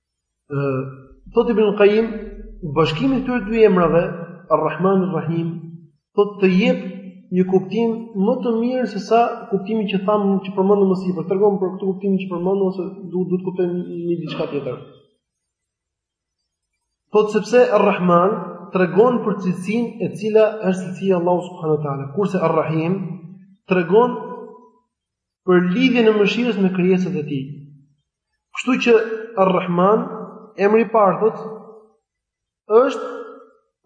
Ë Thot Ibn Qayyim, bashkimi i këtyre dy emrave, Ar-Rahman Ar-Rahim, thot të jep një kuptim më të mirë se sa kuptimi që thamë që përmendëm më sipër. Tregon për këtë kuptim që përmendëm ose duhet duhet të kuptojmë një diçka tjetër. Thot sepse Ar-Rahman tregon për cilësinë e cila është cilësi e Allahut subhanuhu teala, kurse Ar-Rahim tregon për lidhjen e mëshirës me krijesat e tij. Kështu që Ar-Rahman, emri i parë thotë, është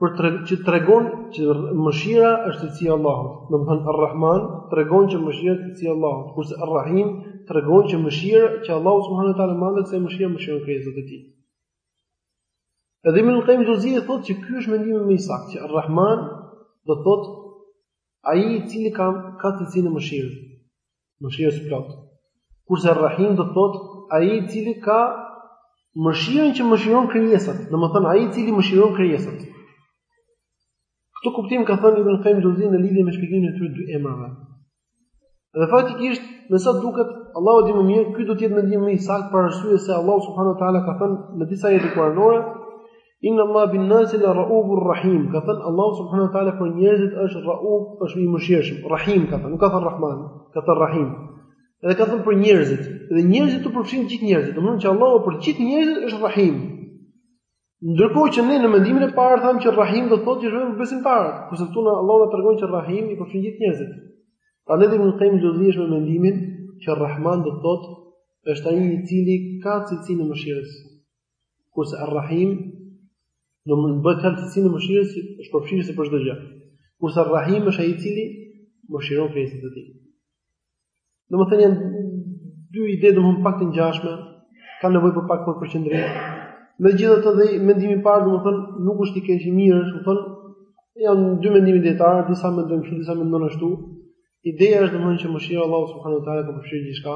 për të treguar, që tregon që mëshira është cilësi e Allahut. Domethënë Ar-Rahman tregon që mëshira është cilësi e Allahut, kurse Ar-Rahim tregon që mëshira që Allahu subhanahu wa taala me këtë mëshirë mëshiron krijesat e tij. Edhe Ibn Qayyim Xheuzi thotë se ky është mendimi më i saktë, që Ar-Rahman do thotë Ai i cili ka ka cilësinë e mëshirës, mëshirës së plotë. Kurse Ar-Rahim do të thotë ai i cili ka mëshirën që mëshiron krijesat, domethënë ai i cili mëshiron krijesat. Këtë kuptim ka thënë Ibn Qayyim Xheuzi në lidhje me shpjegimin e këtyre dy emrave. Dhe faktikisht, me sa duket, Allahu di më mirë, ky do të jetë mendimi më i saktë për arsye se Allahu subhanahu wa taala ka thënë në disa ajete kuranore, Inna Allah bin nasi la raufur rahim. Ka thënë Allah subhanahu wa taala për njerëzit është rauf, është i mëshirshëm. Rahim ka thënë, nuk ka thënë Rahman, ka thënë Rahim. Edhe ka thënë për njerëzit, dhe njerëzit përfshin gjithë njerëzit. Domethënë që Allahu për gjithë njerëzit është Rahim. Ndërkohë që ne në mendimin e parë thamë që Rahim do të thotë që është vetëm për besimtarët, kurse këtu na Allahu na tregon që Rahim i përfshin gjithë njerëzit. Prandaj dhe Ibn Qayyim është me mendimin që Rahman do të thotë është ai i cili ka cilësinë e mëshirës. Kurse Ar-Rahim do të thotë ai i cili mëshira e tij është përfshirëse për çdo gjë. Kurse Ar-Rahim është ai i cili mëshiron krijesat e tij. Domethënë janë dy ide domthon pak të ngjashme, kanë nevojë për pak përqendrim. Megjithatë dhe mendimi i parë domthon nuk është i keq, i mirë, është domthon janë dy mendime dijetarësh, disa mendojnë kështu, disa mendojnë ashtu. Ideja është domthon që mëshira e Allahut subhanuhu teala ka përfshirë gjithçka,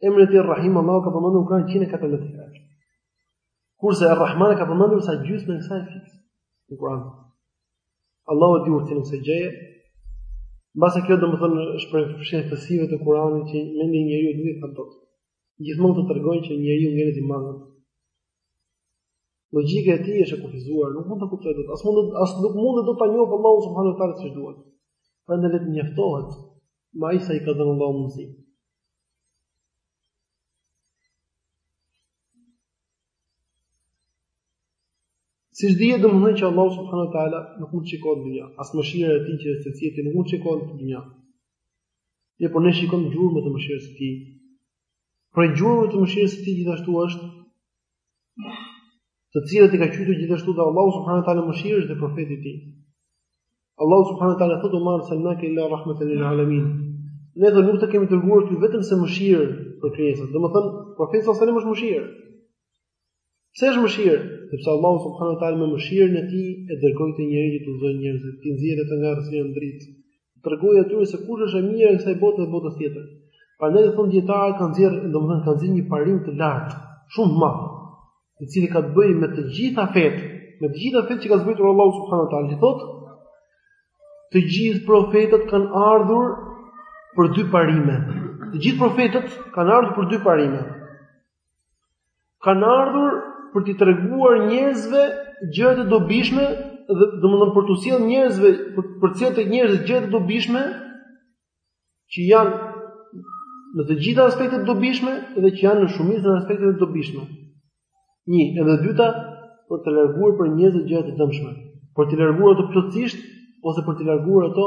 Emrin Ar-Rahim Allahu e ka përmendur në Kur'an 114 herë. Kurse Ar-Rahman ka përmendur sa gjysma e kësaj fiks në Kur'an. Allahu e di urtësinë e kësaj gjëje. Mbase kjo domethënë është prej fshehtësive të Kur'anit që mendja e njeriut s'i kap dot. Gjithmonë të tregojnë që njeriu ngelet i madh. Logjika e tij është e kufizuar, nuk mund ta kuptojë dot. As mund as nuk mundet dot ta njohë Allahu subhanuhu teala si duhet. Prandaj le të mjaftohet me aq sa i ka dhënë Allahu mundësi. Siç dihet domethënë që Allah subhanu ta'ala nuk mund të shikohet në dynja, as mëshira e tij që është cilësi e tij nuk mund të shikohet në dynja. Një por ne shikojmë gjurmët e mëshirës së tij. Prej gjurmëve të mëshirës së tij gjithashtu është të cilët i ka quajtur gjithashtu dhe Allah subhanu ta'ala mëshirë është dhe profeti i tij. Allahu subhanahu wa taala thotë wa ma arsalnaka illa rahmatan lil alamin. Ne thotë nuk të kemi dërguar ty vetëm se mëshirë për krijesat. Domethënë, profeti sallallahu alaihi wasallam është mëshirë. Pse është mëshirë? Sepse Allahu subhanahu wa taala me mëshirën e tij e dërgoi këtë njeri që të udhëzojë njerëzit, t'i nxjerrë nga errësira në dritë. T'u tregojë atyre se kush është e mira e kësaj bote dhe botës tjetër. Prandaj i thonë dietarët kanë nxjerrë, domethënë kanë nxjerrë një parim të lartë, shumë të madh. i cili ka të bëjë me të gjitha fetë, me të gjitha fetë që ka zbritur Allahu subhanahu wa taala, i thotë të gjithë profetët kanë ardhur për dy parime. Të gjithë profetët kanë ardhur për dy parime. Kanë ardhur për t'i treguar njerëzve gjërat e dobishme dhe domethënë për t'u sjellë njerëzve për të sjellë te njerëzit gjërat e dobishme që janë në të gjitha aspektet të dobishme dhe që janë në shumicën e aspekteve të dobishme. Një, edhe e dyta, për të larguar prej njerëzve gjërat e dëmshme, për t'i larguar ato plotësisht ose për të larguar ato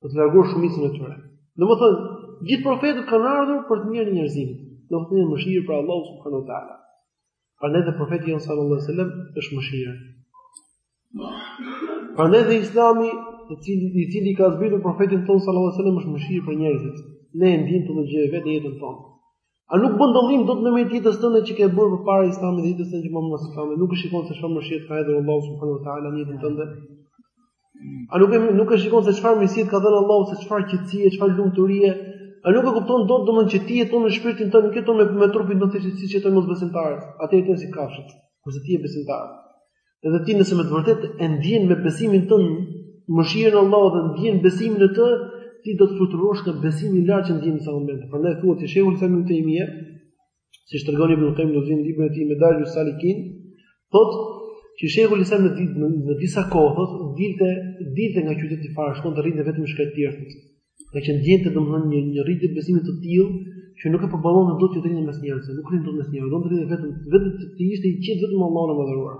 për të larguar shumicën e tyre. Domethënë, gjithë profetët kanë ardhur për të mirën e njerëzimit. Domethënë, mëshirë prej Allahut subhanahu wa taala. Prandaj dhe profeti jonë sallallahu alaihi wasallam është mëshirë. Prandaj dhe Islami, i cili i cili i ka zbritur profetit tonë sallallahu alaihi wasallam është mëshirë për njerëzit. Ne e ndiejmë këtë gjë vetë në jetën tonë. A nuk bën dallim dot në mes jetës tënde që ke bërë përpara Islamit dhe jetës tënde që mbas Islamit a nuk e shikon se çfarë mëshirë të ka dhënë Allahu subhanahu wa taala në jetën tënde? A nuk e nuk e shikon se çfarë mirësie të ka dhënë Allahu, se çfarë qetësie, çfarë lumturie? A nuk e kupton dot domethënë që ti jeton me shpirtin tënd, nuk jeton me, me trupin tënd siç siç jetojnë mosbesimtarët. Ata jetojnë si kafshët, kurse ti je besimtar. Edhe ti nëse me të vërtetë e ndjen me besimin tënd mëshirën e Allahut dhe ndjen besimin në të, ti do të fluturosh nga besimi i lartë që ndjen në disa momente. Prandaj thuhet se shejhul islam Ibn Tejmije, siç tregon Ibn Qayyim në librin librin e tij Medarixhu Salikin, thotë që shehul Islam në ditë në, në disa kohë thotë dilte dilte nga qyteti fare, shkonte rrinte vetëm në shkretëtirë. Dhe që ndjente domethënë një, një rritje besimi të tillë që nuk e përballonte dot të rrinte mes njerëzve, nuk rrinte dot mes njerëzve, donte të rrinte vetëm vetëm të, të ishte i qetë vetëm me Allahun e madhëruar.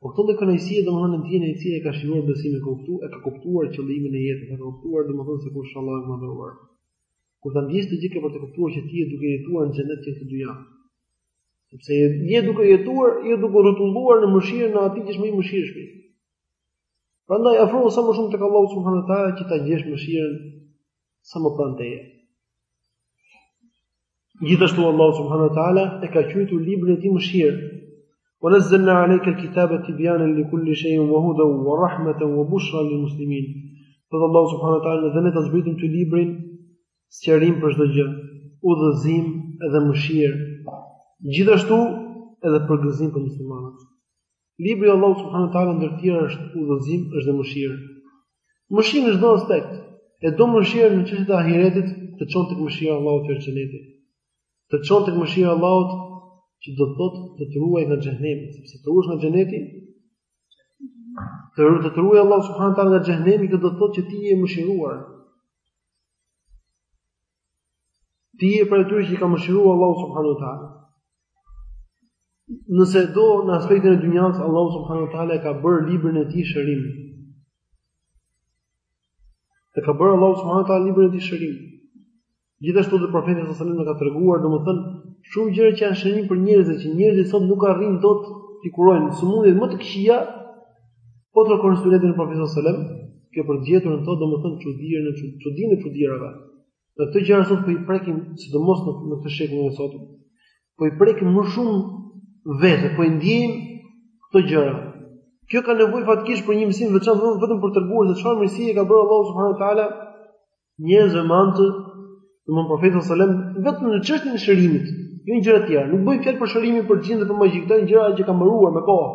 Po këtë kënaqësi domethënë e ndjen ai i cili e ka shijuar besimin e kuptu, e ka kuptuar qëllimin e jetës, e ka kuptuar domethënë se kush është Allahu i madhëruar. Kur ta ndjesh këtë gjë ke për të kuptuar që ti je duke jetuar në xhenet që në dynja. Sepse je duke jetuar, je duke u rrotulluar në mëshirën e atij që është më i mëshirshmi. Prandaj afrohu sa më shumë tek Allahu subhanahu wa taala që ta gjesh mëshirën sa më pranë teje. Gjithashtu Allahu subhanahu wa taala e ka quajtur librin e tij mëshirë. Wa nazzalna 'alayka al-kitaba tibyanan li kulli shay'in wa hudan wa rahmatan wa bushra lil muslimin. Thotë Allahu subhanahu wa taala dhe ne ta zbritëm ty librin sqarim për çdo gjë, udhëzim edhe mëshirë. Gjithashtu edhe përgëzim për muslimanët. Libri i Allahut subhanahu wa taala ndër të tjera është udhëzim, është dhe mëshirë. Mëshirë në çdo aspekt. E do mëshirën në çështjet e ahiretit, të çon tek mëshira e Allahut te xheneti. Të çon tek mëshira e Allahut që do të thotë të të ruajë nga xhehenemi, sepse të ruhesh nga xhehenemi të ruajë të të ruajë Allah subhanahu wa taala nga xhehenemi kjo do të thotë që ti je i mëshiruar. Ti je prej atyre që i ka mëshiruar Allah subhanahu wa taala. Nëse do në aspektin e dynjasë, Allah subhanahu wa taala e ka bërë librin e tij shërim. E ka bërë Allah subhanahu wa taala librin e tij shërim. Gjithashtu dhe profeti sallallahu alajhi wasallam ka treguar, domethënë, shumë gjëra që janë shërim për njerëzit që njerëzit sot nuk arrijnë dot t'i kurojnë sëmundjet më të këqija, po të kërkojnë në sunetin e profetit sallallahu alajhi wasallam, ke për të gjetur në to domethënë çudirën e çudinë e çudirave. Dhe këto gjëra sot po i prekim sidomos në në këtë shekull të sotëm. Po i prekim më shumë vetë, po i ndjejmë këto gjëra. Kjo ka nevojë faktikisht për një mësim të veçantë vetëm për të treguar se çfarë mirësie u ka bërë Allahu subhanahu wa taala Njerëzve me anë të domethënë profetit sallallahu alajhi wasallam vetëm në çështjen e shërimit, jo në gjëra të tjera. Nuk bëjmë fjalë për shërimin për xhinde e për magji, këto janë gjëra që kanë mbaruar me kohë.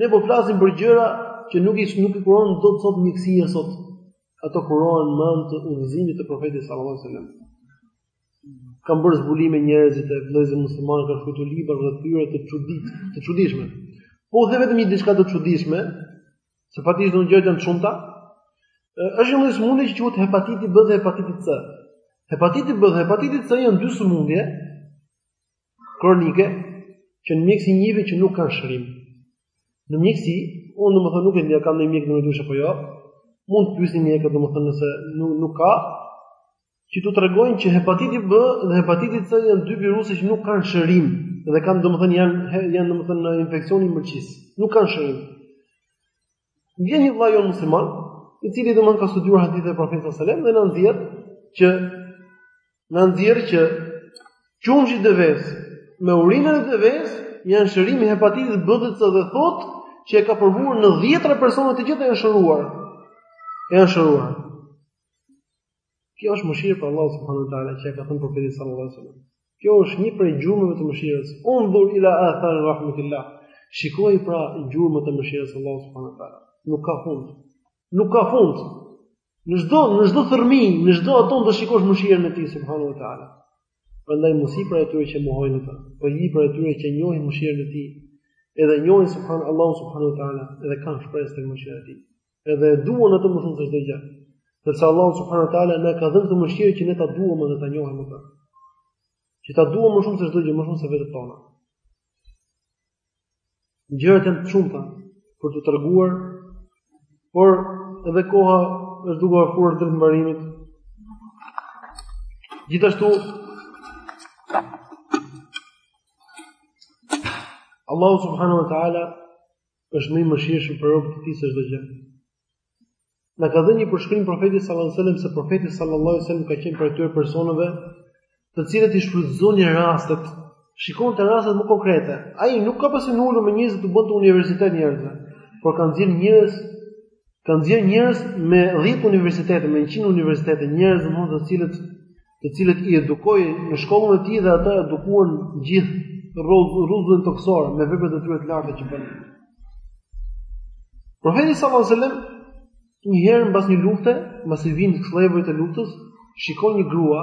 Ne po flasim për gjëra që nuk i nuk i kuron dot dot mjekësia sot. Ato kurohen me anë të udhëzimit të profetit sallallahu alajhi wasallam. Kanë bërë zbulime njerëzit e vëllezërit muslimanë kanë shkruar libra vërtet të çudit, të çuditshme. Po them vetëm një diçka të çuditshme, Se faktikisht gjërat janë të shumta. Është një lloj sëmundje që quhet hepatiti B dhe hepatiti C. Hepatiti B dhe hepatiti C janë dy sëmundje kronike që në mjekësi njihet që nuk kanë shërim. Në mjekësi, domethënë nuk e di a ka ndonjë mjek në mes tuaj apo jo, mund të pyesni mjekët domethënë nëse nuk, nuk ka, që të tregojnë që hepatiti B dhe hepatiti C janë dy viruse që nuk kanë shërim dhe kanë domethënë janë janë domethënë një infeksion i mëlçisë. Nuk kanë shërim. Vjen një vlla jonë musliman, i cili domethënë ka studiuar hadithet e profetit sallallahu alajhi wasallam dhe na nxjerr që na nxjerr që qumshti i devesë me urinën e devesë janë shërim i hepatitit B dhe C dhe thotë që e ka provuar në dhjetëra persona të gjithë janë shëruar. Janë shëruar. Kjo është mëshirë prej Allahut subhanahu wa taala që e ka thënë profeti sallallahu alaihi wasallam. Kjo është një prej gjurmëve të mëshirës. Undhur ila athari rahmetillah. Shikoji pra gjurmët e mëshirës së Allahut subhanahu wa taala. Nuk ka fund. Nuk ka fund. Në çdo në çdo thërrmi, në çdo atom do shikosh mëshirën e Tij subhanahu wa taala. Prandaj mos ji prej atyre që mohojnë atë, po ji prej atyre që njohin mëshirën e Tij. Edhe njohin subhan Allahun subhanahu wa taala, edhe kanë shpresë tek mëshira e Tij. Edhe e duan atë më shumë se çdo gjë. Sepse Allahu subhanahu wa taala na ka dhënë këtë mëshirë që ne ta duam dhe ta njohim më tepër. Që ta duam më shumë se çdo gjë, më shumë se vetet tona. Gjërat janë të shumta për t'u treguar, por edhe koha është duke u afruar drejt mbarimit. Gjithashtu Allahu subhanahu wa taala është më i mëshirshëm për robët e tij se çdo gjë. Na ka dhënë një përshkrim profeti sallallahu alajhi wasallam se profeti sallallahu alajhi wasallam ka qenë prej atyre personave të cilët i shfrytëzonin rastet, shikonin rastet më konkrete. Ai nuk ka pas qenë ulur me njerëz t'u bënte universitet njerëzve, por ka nxjerrë njerëz ka nxjerrë njerëz me 10 universitete, me 100 universitete, njerëz domethënë të cilët të cilët i edukoi në shkollën e tij dhe ata edukuan gjithë rruzullin tokësor me veprat e tyre të larta që bënë. Profeti sallallahu alajhi wasallam një herë mbas një lufte, mbasi vinin skllevërit e luftës, shikon një grua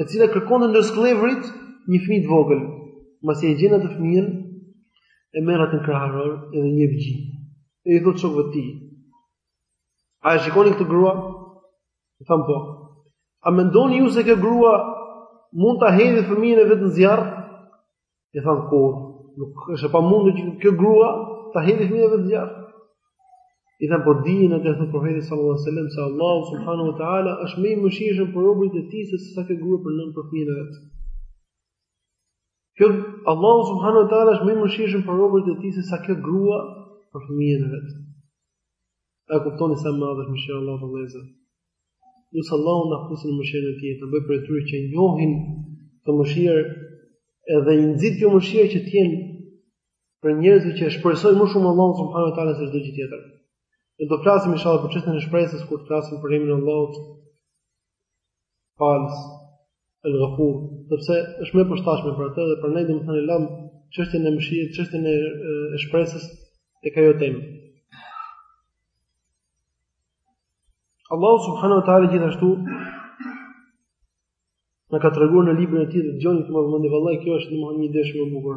e cila kërkonte ndër skllevërit një fëmijë të vogël. Mbasi e gjen atë fëmijën e merr atë në krahror edhe i jep gji. E i thotë shokëve të tij. A e shikoni këtë grua? I thonë po. A mendoni ju se kjo grua mund ta hedhë fëmijën e vet në zjarr? I thonë jo, është e pamundur që kjo grua ta hedhë fëmijën e vet në zjarr. I thotë po dijeni atëherë thotë profeti sallallahu alajhi wasallam se Allahu subhanahu wa taala është më i mëshirshëm për robët e tij se sa kjo grua për nën për fëmijën e vet. Që Allahu subhanahu wa taala është më i mëshirshëm për robët e tij se sa kjo grua për fëmijën e vet. Ta kuptoni sa e madhe është mëshira e Allahut vëllezër. Lusim Allahun të na fusi në mëshirën e Tij, të na bëjë prej atyre që njohin këtë mëshirë edhe i nxit kjo mëshirë që të jenë prej njerëzve që e shpresojnë më shumë Allahun subhanahu wa taala se çdo gjë tjetër. Ne do të flasim inshallah për çështjen e shpresës kur të flasim për emrin e Allahut Falës El Ghafur, sepse është më përshtatshme për atë dhe për ne domethënë e lamë çështjen e mëshirës, çështjen e, e shpresës tek ajo temë. Allahu subhanahu wa taala gjithashtu na ka treguar në librin e tij dhe dëgjoni këtë moment vallai kjo është domethënë një dëshmi e bukur.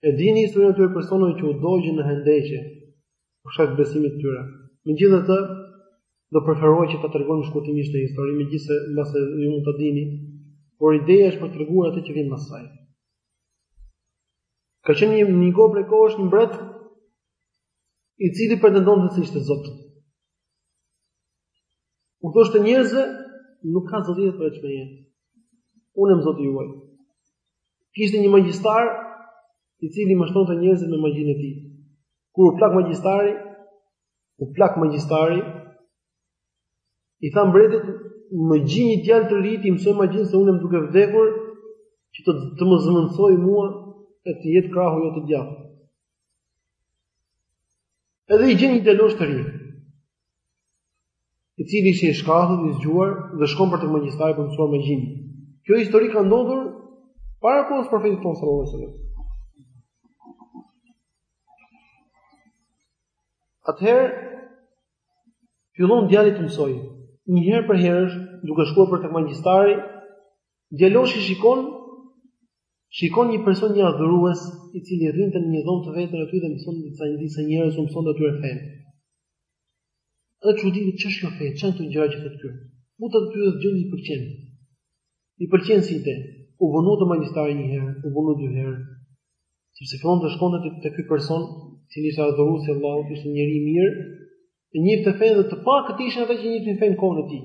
E dini historinë e atyre personave që u dogjën në hendeqe për shkak të besimit të tyre. Megjithatë, do preferoj që ta tregojmë shkurtimisht këtë histori, megjithëse mbase ju mund ta dini, por ideja është për të treguar atë që vjen mas saj. Ka qenë një një kohë prej kohësh një mbret i cili pretendonte se ishte Zot. U thoshte njerëzve, nuk ka zot tjetër përveç meje. Unë jam zoti juaj. Kishte një magjistar i cili mashtronte njerëzit me magjinë e tij. Kur u plak magjistari, u plak magjistari, i tha mbretit, më gjej një djalë të ri t'i mësoj magjinë se unë jam duke vdekur, që të më zëvendësojë mua e të jetë krahu jot i djathtë. Edhe i gjen një djalosh të ri. I cili ishte i shkathët, i zgjuar dhe shkon për tek magjistari për të mësuar magjinë. Kjo histori ka ndodhur para kohës së profetit tonë sallallahu alajhi wasallam. Atëherë fillon djali të mësojë. Një herë prej herësh, duke shkuar për tek magjistari, Djaloshi shikon shikon një person një adhurues i cili rrinte në një dhomë të vetën aty dhe mëson disa disa njerëz u mëson aty fenë. Dhe çuditet ç'është kjo fe, ç'janë këto gjëra që thotë ky. Mu të pyet gjë i pëlqen. I pëlqen si fe. U vonu te magjistari një herë, u vonu dy herë. Sepse fillon të shkonte te ky person, i cili ishte adhurues i Allahut, ishte njeri i mirë, E njifte fenë dhe të paktë ishin ata që njifnin fenë në kohën e tij.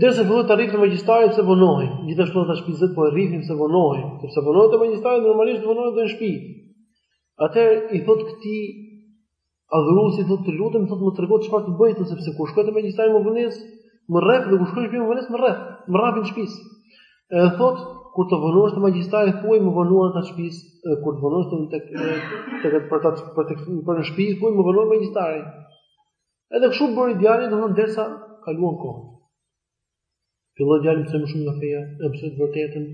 Derisa filloi ta rrifte magjistari se vonohej. Gjithashtu ata të shpisë po e rrifnin se vonohej, sepse vonohej te magjistari normalisht vonohej dhe në shtëpi. Atëherë i thot këtij adhuruesi thot të lutem thot më trego çfarë të bëj sepse kur shkoj te magjistari me vonesë, më rref dhe kur shkoj në shtëpi me vonesë më rref, më rrafin të shtëpisë. E thot kur të vonohesh te magjistari thuaj më vonuan ata të shtëpisë, e kur të vonohesh te tek tek për ta për të për në shtëpi thuaj më vonoi magjistari. Edhe kështu bëri djali, domethënë derisa kaluan kohët. Filloi djali mësoi më shumë nga feja, e mësoi të vërtetën,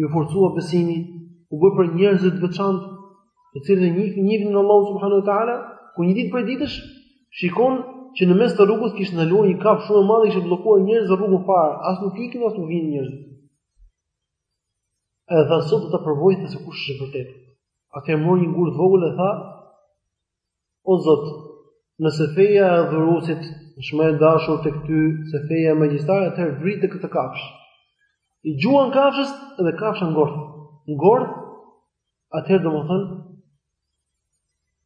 iu forcua besimi, u bë prej njerëzve të veçantë, të cilët e njihnin njihnin Allahun subhanahu wa taala, kur një ditë prej ditësh Shikon që në mes të rrugës kishte ndaluar një kafshë shumë e madhe, kishte bllokuar njerëzve rrugën fare, as nuk ikin as nuk vinin njerëz. Edhe tha sot do ta provoj tha se kush është i vërtetë. Atëherë mori një gur të vogël e tha: O Zot, nëse feja e adhuruesit është më e dashur tek ty se feja e magjistarit, atëherë vrite këtë kafshë. I gjuan kafshës dhe kafsha ngordh. Ngordh Atëherë domethënë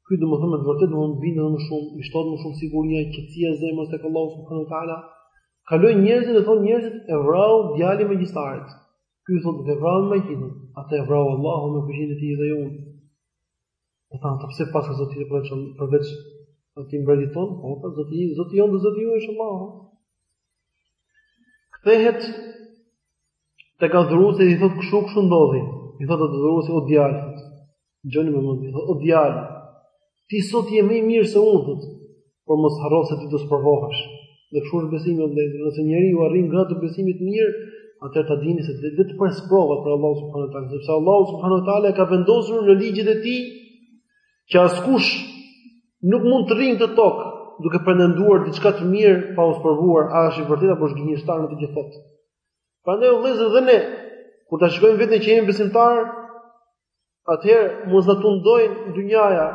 ky domethënë me të vërtetë do të bindet më shumë, i shtohet më shumë siguria e qetësia e zemrës tek Allahu subhanahu wa taala. Kalojnë njerëzit dhe thonë njerëzit e vrau djali i magjistarit. Ky thotë të vrau me gjithë. Atë e vrau Allahu me fuqinë e tij dhe ju. Po thanë ata pse paska zot tjetër përveç përveç atij mbretit tonë, po tha zoti zoti jonë zoti juaj është Allahu. Kthehet tek adhuruesi i thotë kështu kështu ndodhi. I thotë adhuruesi o djalë. Gjoni me mund, i thotë o djalë. Ti sot je më i mirë se unë thotë, por mos harro se ti do të sprovohesh. Dhe kështu është besimi dhe nëse njeriu arrin gradë të besimit të mirë, atëherë ta dini se do të ketë sprova prej Allahut subhanahu wa taala, sepse Allahu subhanahu wa taala ka vendosur në ligjet e tij që askush Nuk mund të rrinë në këtë tokë duke pretenduar diçka të mirë pa u sprovuar a është i vërtetë apo është gënjeshtar në atë që thotë. Prandaj o vëllezër dhe ne kur ta shikojmë veten që jemi besimtarë, atëherë mos na tundojë dynjaja,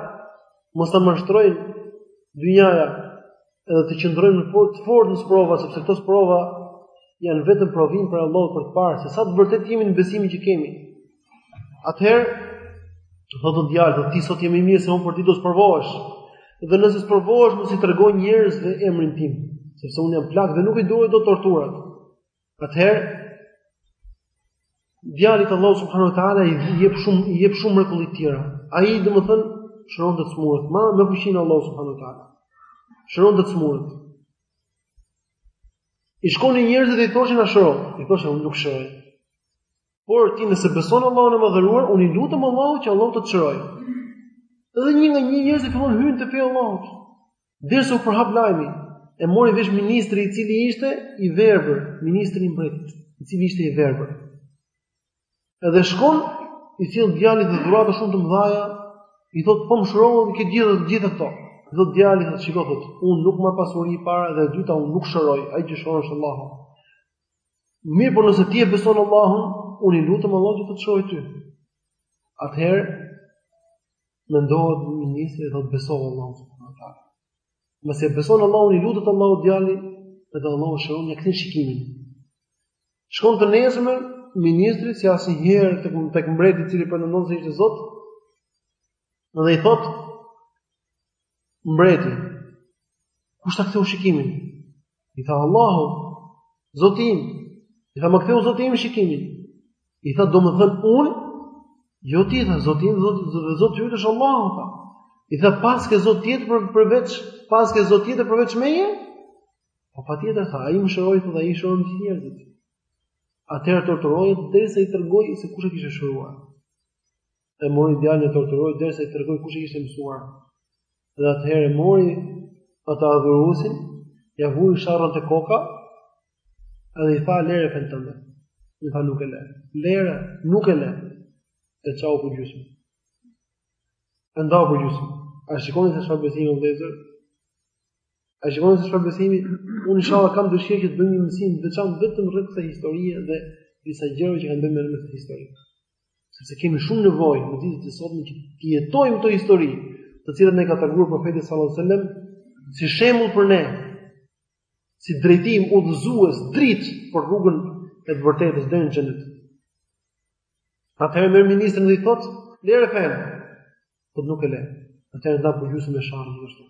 mos na mashtrojë dynjaja, edhe të qëndrojmë të fortë në sprova sepse këto sprova janë vetëm provim prej Allahut për të parë se sa të vërtetë jemi në besimin që kemi. Atëherë i thotë o djalë, ti sot je më mirë se unë por ti do sprovohesh. Dhe nëse sprovohesh, mos i trego njerëzve emrin tim, sepse unë jam plak dhe nuk i duroj dot torturat. Atëherë djalit Allah subhanahu wa taala i jep shumë i jep shumë mrekulli të tjera. Ai domethën shëron të smurët, ma me fuqinë Allah subhanahu wa taala. Shëron të smurët. I shkonin njerëzit dhe i thoshin na shëro, i thoshte unë nuk shëroj. Por ti nëse beson Allahun e madhëruar, unë i lutem Allahut që Allahu të të shërojë. Edhe një nga një njerëzit fillojnë hyjnë te feja e Allahut. Derisa u përhap lajmi, e mori vesh ministri i cili ishte i verbër, ministri i mbretit, i cili ishte i verbër. Edhe shkon i sjell djalit dhe dhurata shumë të mëdha, i thot po më shërove t'i jap të gjitha këto. I thot djali shiko thot, un nuk marr pasuri para dhe e dyta un nuk shëroj, ai që shëron është Allahu. Mirëpo nëse ti e beson Allahun, un i lutem Allahut që të të shërojë ty. Atëherë Mendohet ministri dhe beson Allahun. Mbasi e beson Allahun, i lutet Allahut djali, dhe Allahu e shëron ia kthen shikimin. Shkon të nesërmen, ministri, si asnjëherë te, tek mbreti i cili pretendonte se ishte zot, dhe i thotë, mbreti, kush ta ktheu shikimin? I tha Allahu, Zoti im. I tha më ktheu Zoti im shikimin. I tha domethën unë, jo ti tha Zoti im, Zoti dhe Zoti yt është Allahu tha. I tha pas ke Zot tjetër për përveç, pas ke Zot tjetër përveç meje? Po patjetër tha, ai më shëroi thotë ai shëron njerëzit. Atëherë torturohet derisa i tregoi se kush e kishte shëruar. e mori djalin e torturoi derisa i tregoi kush e kishte mësuar. Dhe atëherë mori atë adhuruesin, ja vuri sharrën te koka, edhe i tha lere fen tënde. I tha nuk e le. Lere, nuk e le. E çau për gjysmë. E ndau për gjysmë. A shikoni se çfarë besimi vëllezër? A shikoni se çfarë besimi? Unë inshallah kam dëshirë që të bëjmë një mësim të veçantë vetëm rreth kësaj historie dhe disa gjëra që kanë të bëjnë me këtë histori. Sepse kemi shumë nevojë në ditët e sotme që t'i jetojmë këto histori, të cilat na ka treguar profeti sallallahu alajhi wasallam si shembull për ne, si drejtim udhëzues drejt për rrugën e të vërtetës deri në xhenet. Atëherë merr ministrin dhe i thotë, "Lere fen." Po nuk e le. Atëherë e ndan për gjysmë me sharrë kështu.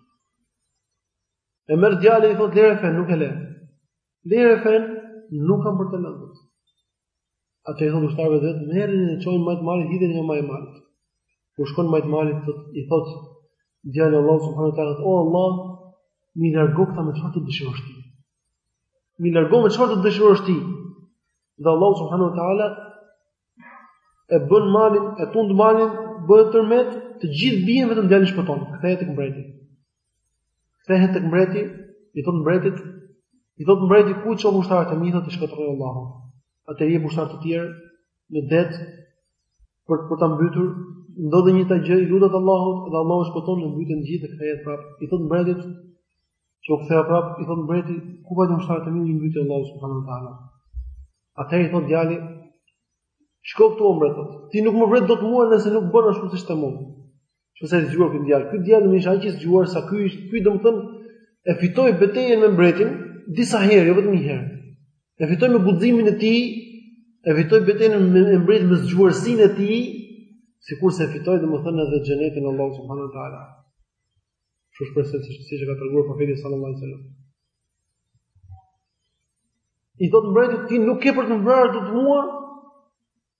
E merr djalin i thotë, "Lere fen, nuk e le." Lere fen nuk kam për ta lënë. Atëherë i thotë ushtarëve të vet merreni dhe çojeni majë malit, hidheni nga maja e malit. Kur shkon në majë të malit, thot, i thot, djali Allahut, subhanahu wa taala, thot, o Allah, mi largo këta me çfarë të dëshirosh ti. Mi largo me çfarë të dëshirosh ti. Dhe Allahu, subhanahu wa taala, e bën malin, e tund malin, bëhet tërmet, të gjithë bien vetëm djali shpëton. Kthehet tek mbreti. Kthehet tek mbreti, i thot mbretit, i thot mbreti ku i çove ushtarët e mi, thot i shkatërroi Allahu. Atëherë i jep ushtarë të tjerë në det për për ta mbytur, ndodhi e njëjta gjë, i lutet Allahut dhe Allahu e shpëton e mbyten të gjithë kthehet prap. I thot mbretit, që u ktheu prap, i thot mbreti, ku vajtën ushtarët e mi, i mbyti Allahu subhanahu wa taala. Atëherë i thot djali, shiko këtu o mbret, ti nuk më vret dot mua nëse nuk bën ashtu siç të them unë. Çfarë sa i zgjuar ky djalë? Ky djalë ishte aq i zgjuar sa ky, ky domthon e fitoi betejën me mbretin disa herë, jo vetëm një herë. E fitoi me guximin e tij, e fitoi betejën me mbretin me zgjuarsinë e tij, sikurse e fitoi domthon edhe xhenetin e Allahut subhanuhu teala. Kjo është përse si siç e ka treguar profeti sallallahu alajhi wasallam. I thotë mbretit ti nuk ke për të më vrarë dot mua,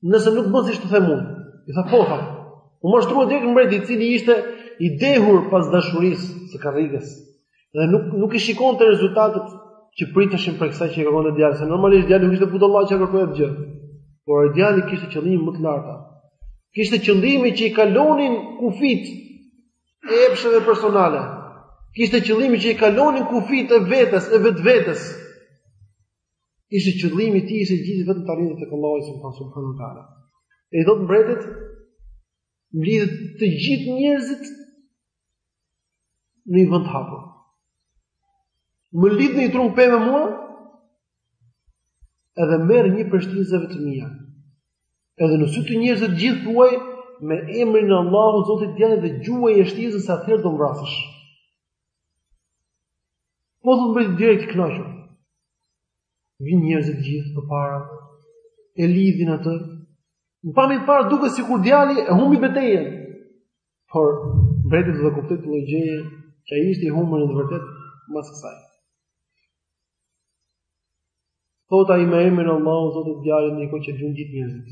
Nëse nuk bën siç të them unë. I tha po, tha. U mashtrua direkt mbreti i cili ishte i dehur pas dashurisë së karrigës dhe nuk nuk i shikonte rezultatet që priteshin prej kësaj që kërkonte djali, se normalisht djali nuk ishte budalla që kërkonte atë gjë. Por djali kishte qëllime më të larta. Kishte qëllime që i kalonin kufit e epsheve personale. Kishte qëllime që i kalonin kufit e vetes, e vetvetes. Ishte qëllimi i tij ishte gjithë vetëm të arrijë tek Allahu subhanahu taala. E i thotë mbretit, mblidhi të gjithë njerëzit në një vend hapur. Më lidh në një trung peme mua, edhe merr një prej shtizave të mia. Edhe në sy të njerëzve të gjithë thuaj me emrin e Allahut Zotit të djalit dhe gjuaje shtizën se atëherë do më vrasësh. Po thotë mbreti direkt i kënaqur. Vin njerëzit të gjithë përpara. E lidhin atë. Në pamje të parë duket sikur djali e humbi betejën. Por mbreti do ta kuptojë këtë lloj gjëje që ai ishte i humbur në të vërtetë mbas kësaj. Thot ai me emrin e Allahut, Zotit djalit në kohë që dëgjojnë gjithë njerëzit.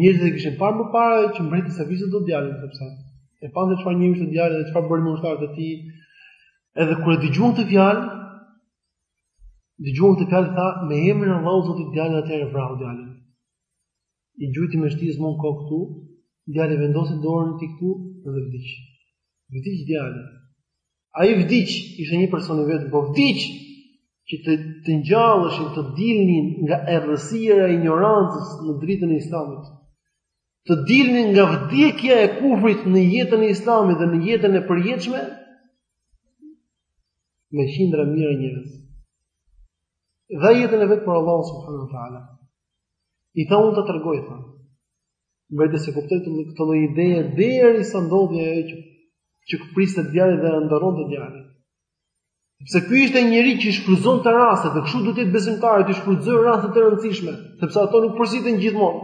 Njerëzit e kishin parë përpara që mbreti s'e vriste dot djalin sepse e panë se çfarë njeriu ishte djali dhe çfarë bëri me ushtarët e tij. Edhe kur e dëgjuan këtë fjalë, dëgjuan këtë fjalë tha me emrin e Allahut, Zotit djalit atëherë vrau djalin. I gjujti me shtiz mu në kokë këtu, djali vendosi dorën e tij këtu dhe vdiq. Vdiq djali. Ai vdiq, ishte një person i vetëm, po vdiq që të të ngjallëshin, të dilnin nga errësira e injorancës në dritën e Islamit. Të dilnin nga vdekja e kufrit në jetën e Islamit dhe në jetën e përjetshme me qindra mijë njerëz. Dha jetën e vet për Allahun subhanuhu teala. I tha unë ta tregoj tha. Mbreti s'e kuptonte këtë lloj ideje derisa ndodhi ajo që që priste djali dhe ëndërronte djali. Sepse ky ishte një njeri që i shfrytëzonte rastet, dhe kështu duhet të jetë besimtari, t'i shfrytëzojë rastet e rëndësishme, sepse ato nuk përsëriten gjithmonë.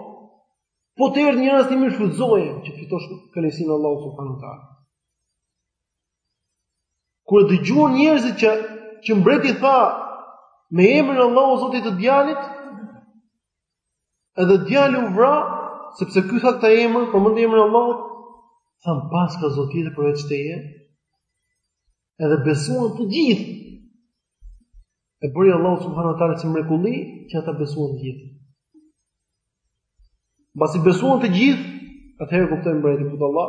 Po të erdhi një rast i mirë shfrytëzoje që të fitosh kënaqësinë e Allahut subhanuhu teala. Kur e dëgjuan njerëzit që që mbreti tha me emrin e Allahut Zotit të djalit, edhe djali u vra, sepse ky tha këtë emër, përmendi emrin e Allahut, than paska Zot tjetër përveç teje. Edhe besuan të gjithë. E bëri Allahu subhanahu wa taala si mrekulli që ata besuan të gjithë. Mbasi besuan të gjithë, atëherë kuptoi mbreti budalla.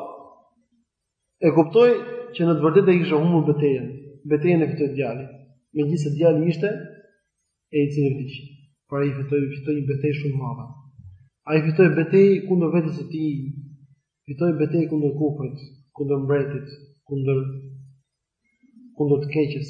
E kuptoi që në të vërtetë ai kishte humbur betejën, betejën e fitoi djali. Megjithëse djali ishte ai i cili vdiq, por ai fitoi fitoi një betejë shumë madhe. Ai fitoi betejë kundër vetes së tij, fitoi betejë kundër kufrit, kundër mbretit, kundër kundër të keqes.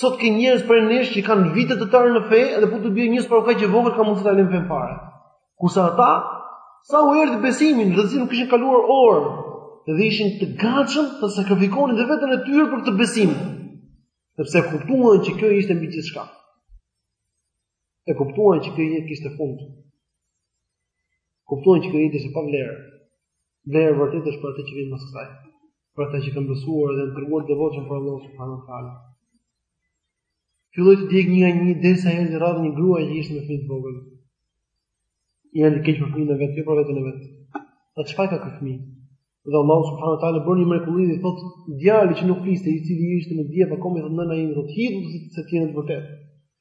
Sot ke njerëz prej nesh që kanë vite të tëra në fe, edhe po t'u bie një sprovë kaq e vogël ka mundësi ta lënë fen fare. Kurse ata sa u erdhi besimi edhe nuk kishin kaluar orë dhe ishin të gatshëm të sakrifikonin dhe veten e tyre për këtë besim. Sepse kuptuan që kjo ishte mbi gjithçka. E kuptuan që kjo jetë kishte fund. Kuptuan që kjo jetë ishte pa vlerë. Vlerë e vërtetë është për atë që vjen pas kësaj. Për ata që kanë besuar dhe kanë treguar devotshmëri për Allahu subhanahu wa taala. Filloi t'i djegë një nga një derisa i erdhi radha një grua që ishte me fëmijë të vogël. I erdhi keq për fëmijën e vet, jo për veten e vet. Ah çfarë faji ka ky fëmijë? Dhe Allahu subhanahu wa taala bën një mrekulli dhe thotë djali që nuk fliste, i cili ishte në djep akoma i thotë nëna ime, thotë hidhu se ti je në të vërtetë.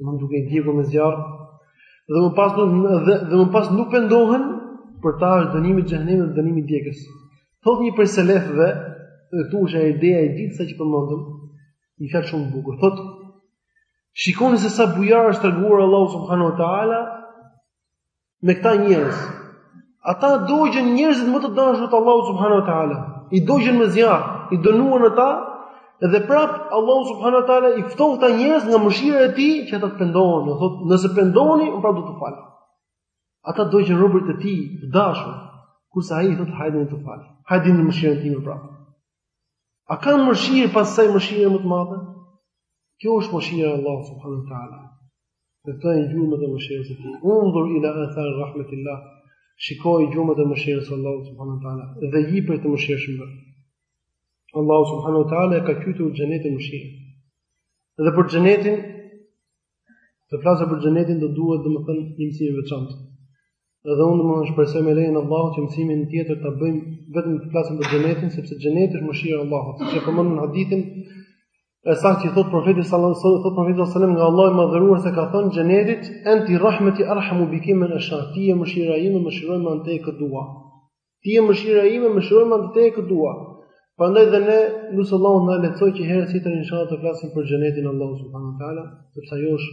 Nuk duke i djegur me zjarr dhe më pas nuk dhe, dhe më pas nuk pendohen për ta është dënimi i xhenemit dhe dënimi i djegies. Thotë një prej selefëve, dhe është ideja e ditë sa që përmendëm, një fjalë shumë e bukur. Thotë Shikoni se sa bujar është treguar Allahu subhanahu wa taala me këta njerëz. Ata dogjën njerëzit më të dashur të Allahut subhanahu wa taala. I dogjën me zjarr, i dënuan ata dhe prap Allahu subhanahu wa taala i fton këta njerëz nga mëshira e tij që ata të pendohen, thotë, nëse pendoheni, unë prap do t'u fal. Ata dogjën robërit e tij të dashur, kurse ai i thotë hajdeni të fal. Hajdeni në mëshirën e tij prap. A ka mëshirë pas kësaj mëshire më të madhe? Kjo është mëshira e Allahut subhanahu wa taala. Dhe këto janë gjurmët e mëshirës së Tij. Undhur ila athari rahmetillah. Shikoji gjurmët e mëshirës së Allahut subhanahu wa taala dhe ji prej të mëshirshmëve. Allahu subhanahu wa taala e ka quajtur xhenetin mëshirë. Dhe për xhenetin Të flasim për xhenetin do duhet domethënë një mësim i veçantë. Edhe unë domethënë shpresoj me lejen e Allahut që mësimin tjetër ta bëjmë vetëm të flasim për xhenetin sepse xheneti është mëshira e Allahut. Siç e përmendën në hadithin e saktë që thot profeti sallallahu alajhi wasallam, thot profeti sallallahu alajhi wasallam nga Allahu i madhëruar se i ka thënë xhenetit enti rahmeti arhamu biki men esha ti je mëshira ime mëshiroj me anë tënde kë të dua. Ti je mëshira ime, mëshiroj me anë tënde kë të dua. Prandaj dhe ne lusim Allahun të na lehtësojë që herë tjetër inshallah të flasim për xhenetin e Allahut subhanuhu teala, sepse ajo është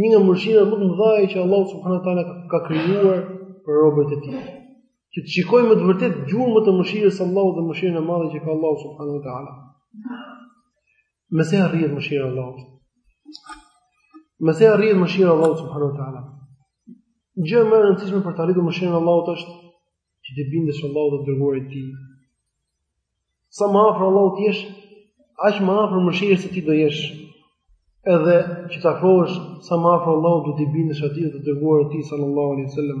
një nga mëshirat më të mëdha që Allahu subhanuhu teala ka krijuar për robërit e tij. Që të shikojmë me të vërtetë gjurmët e mëshirës së Allahut dhe mëshirën e madhe që ka Allahu subhanuhu teala. Me se arrihet mëshira e Allahut. Me se arrihet mëshira e Allahut, subhanu ta'ala. Gjëja më e rëndësishme për të arritur mëshirën e Allahut është që t'i bindesh Allahut dhe të dërguarit të tij. Sa më afër Allahut të jesh, aq më afër mëshirës së tij do jesh. Edhe që të afrohesh sa më afër Allahut do t'i bindesh atij dhe të dërguarit të tij sallallahu alaihi wasallam.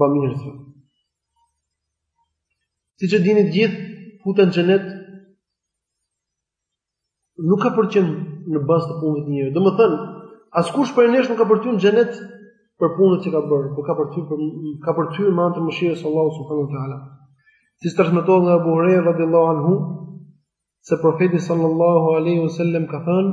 bamirësve. Siç e dini të gjithë, futja në xhenet nuk ka për të qenë në bazë të punëve të njeriut. Domethënë, askush prej nesh nuk ka për të hyrë në xhenet për punët që ka bërë, por po ka për të hyrë për, ka për të hyrë me anë të mëshirës së Allahut subhanu ta'ala. Siç transmetohet nga Ebu Hurejra, radijallahu anhu, se profeti sallallahu aleyhu sallem ka thënë,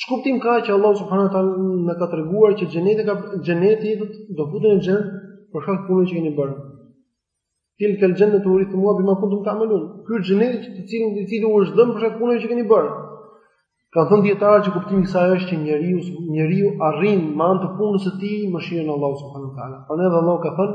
Ç'kuptim ka që Allahu subhanahu wa taala na ka treguar që xheneti ka xheneti do të do futeni në xhenet për shkak të punëve që keni bërë. Tilkel xhenetu urithtumuha bima kuntum ta'malun. Ky xheneti që të cilin i cili u është dhënë për shkak të punëve që keni bërë. Kanë thënë dijetarët që kuptimi i kësaj është që njeriu njeriu arrin me anë të punës së tij mëshirën e Allahut subhanahu wa taala. Prandaj Allahu ka thënë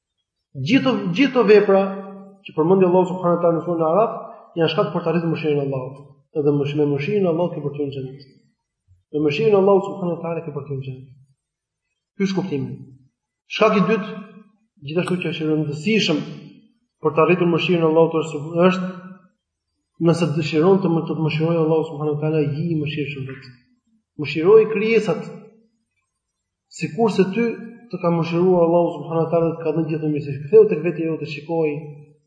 Gjithë gjithë këto vepra që përmendi Allahu subhanahu wa taala në suren Araf, janë shkak për të arritur mëshirën e Allahut. Edhe me mësh me mëshirën e Allahut ka për të qenë. Me mëshirën e Allahut subhanahu wa taala ka për të qenë. Ky është kuptimi. Shkaku i dytë, gjithashtu që është i rëndësishëm për të arritur mëshirën e Allahut është nëse dëshiron të më të mëshirojë Allahu subhanahu wa taala ji i mëshirshëm vetë. Mëshiroji krijesat Sikurse ty të ka mëshiruar Allahu subhanahu wa taala dhe të ka dhënë gjithë mirësitë. Kthehu tek vetja jote, shikoji,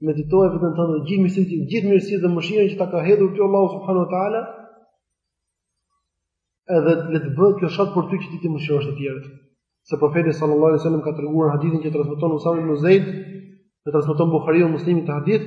meditoji te vetja tënde gjithë mirësitë, gjithë mirësitë dhe mëshirën që ta ka hedhur ty Allahu subhanahu wa taala. Edhe le të bëhet kjo shkak për ty që ti t'i mëshirosh të tjerët. Se profeti sallallahu alaihi wasallam ka treguar në hadithin që transmeton Usama ibn Zeid, e transmeton Buhariu Muslimi këtë hadith,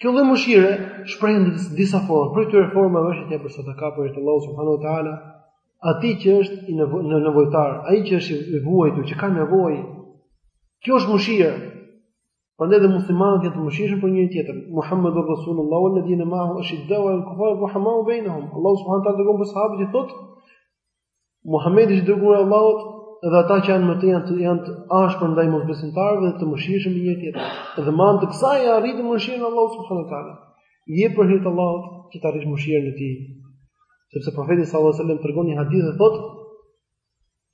Kjo lloj mëshire shprehet në disa forma, prej këtyre formave është që të japësh sadaka për hir të Allahut subhanahu wa taala, atij që është i nevojtar, ai që është i vuajtur, që ka nevojë. Kjo është mëshirë. Prandaj dhe muslimanët janë të mëshirshëm për njëri tjetrin. Muhammedur Rasulullah wal ladina ma'ahu ashiddau alal kufari ruhamau bainahum. Allahu subhanahu wa taala tregon për sahabët e thotë Muhamedi është i dërguari i Allahut dhe ata që janë me të janë të janë të ashpër ndaj mosbesimtarëve dhe të mëshirshëm me njëri tjetrin. Dhe me anë të kësaj arrin ti mëshirën e Allahut subhanuhu te ala. Jep për hir të Allahut që ta arrish mëshirën e tij. Sepse profeti sallallahu alajhi wasallam tregon një hadith dhe thotë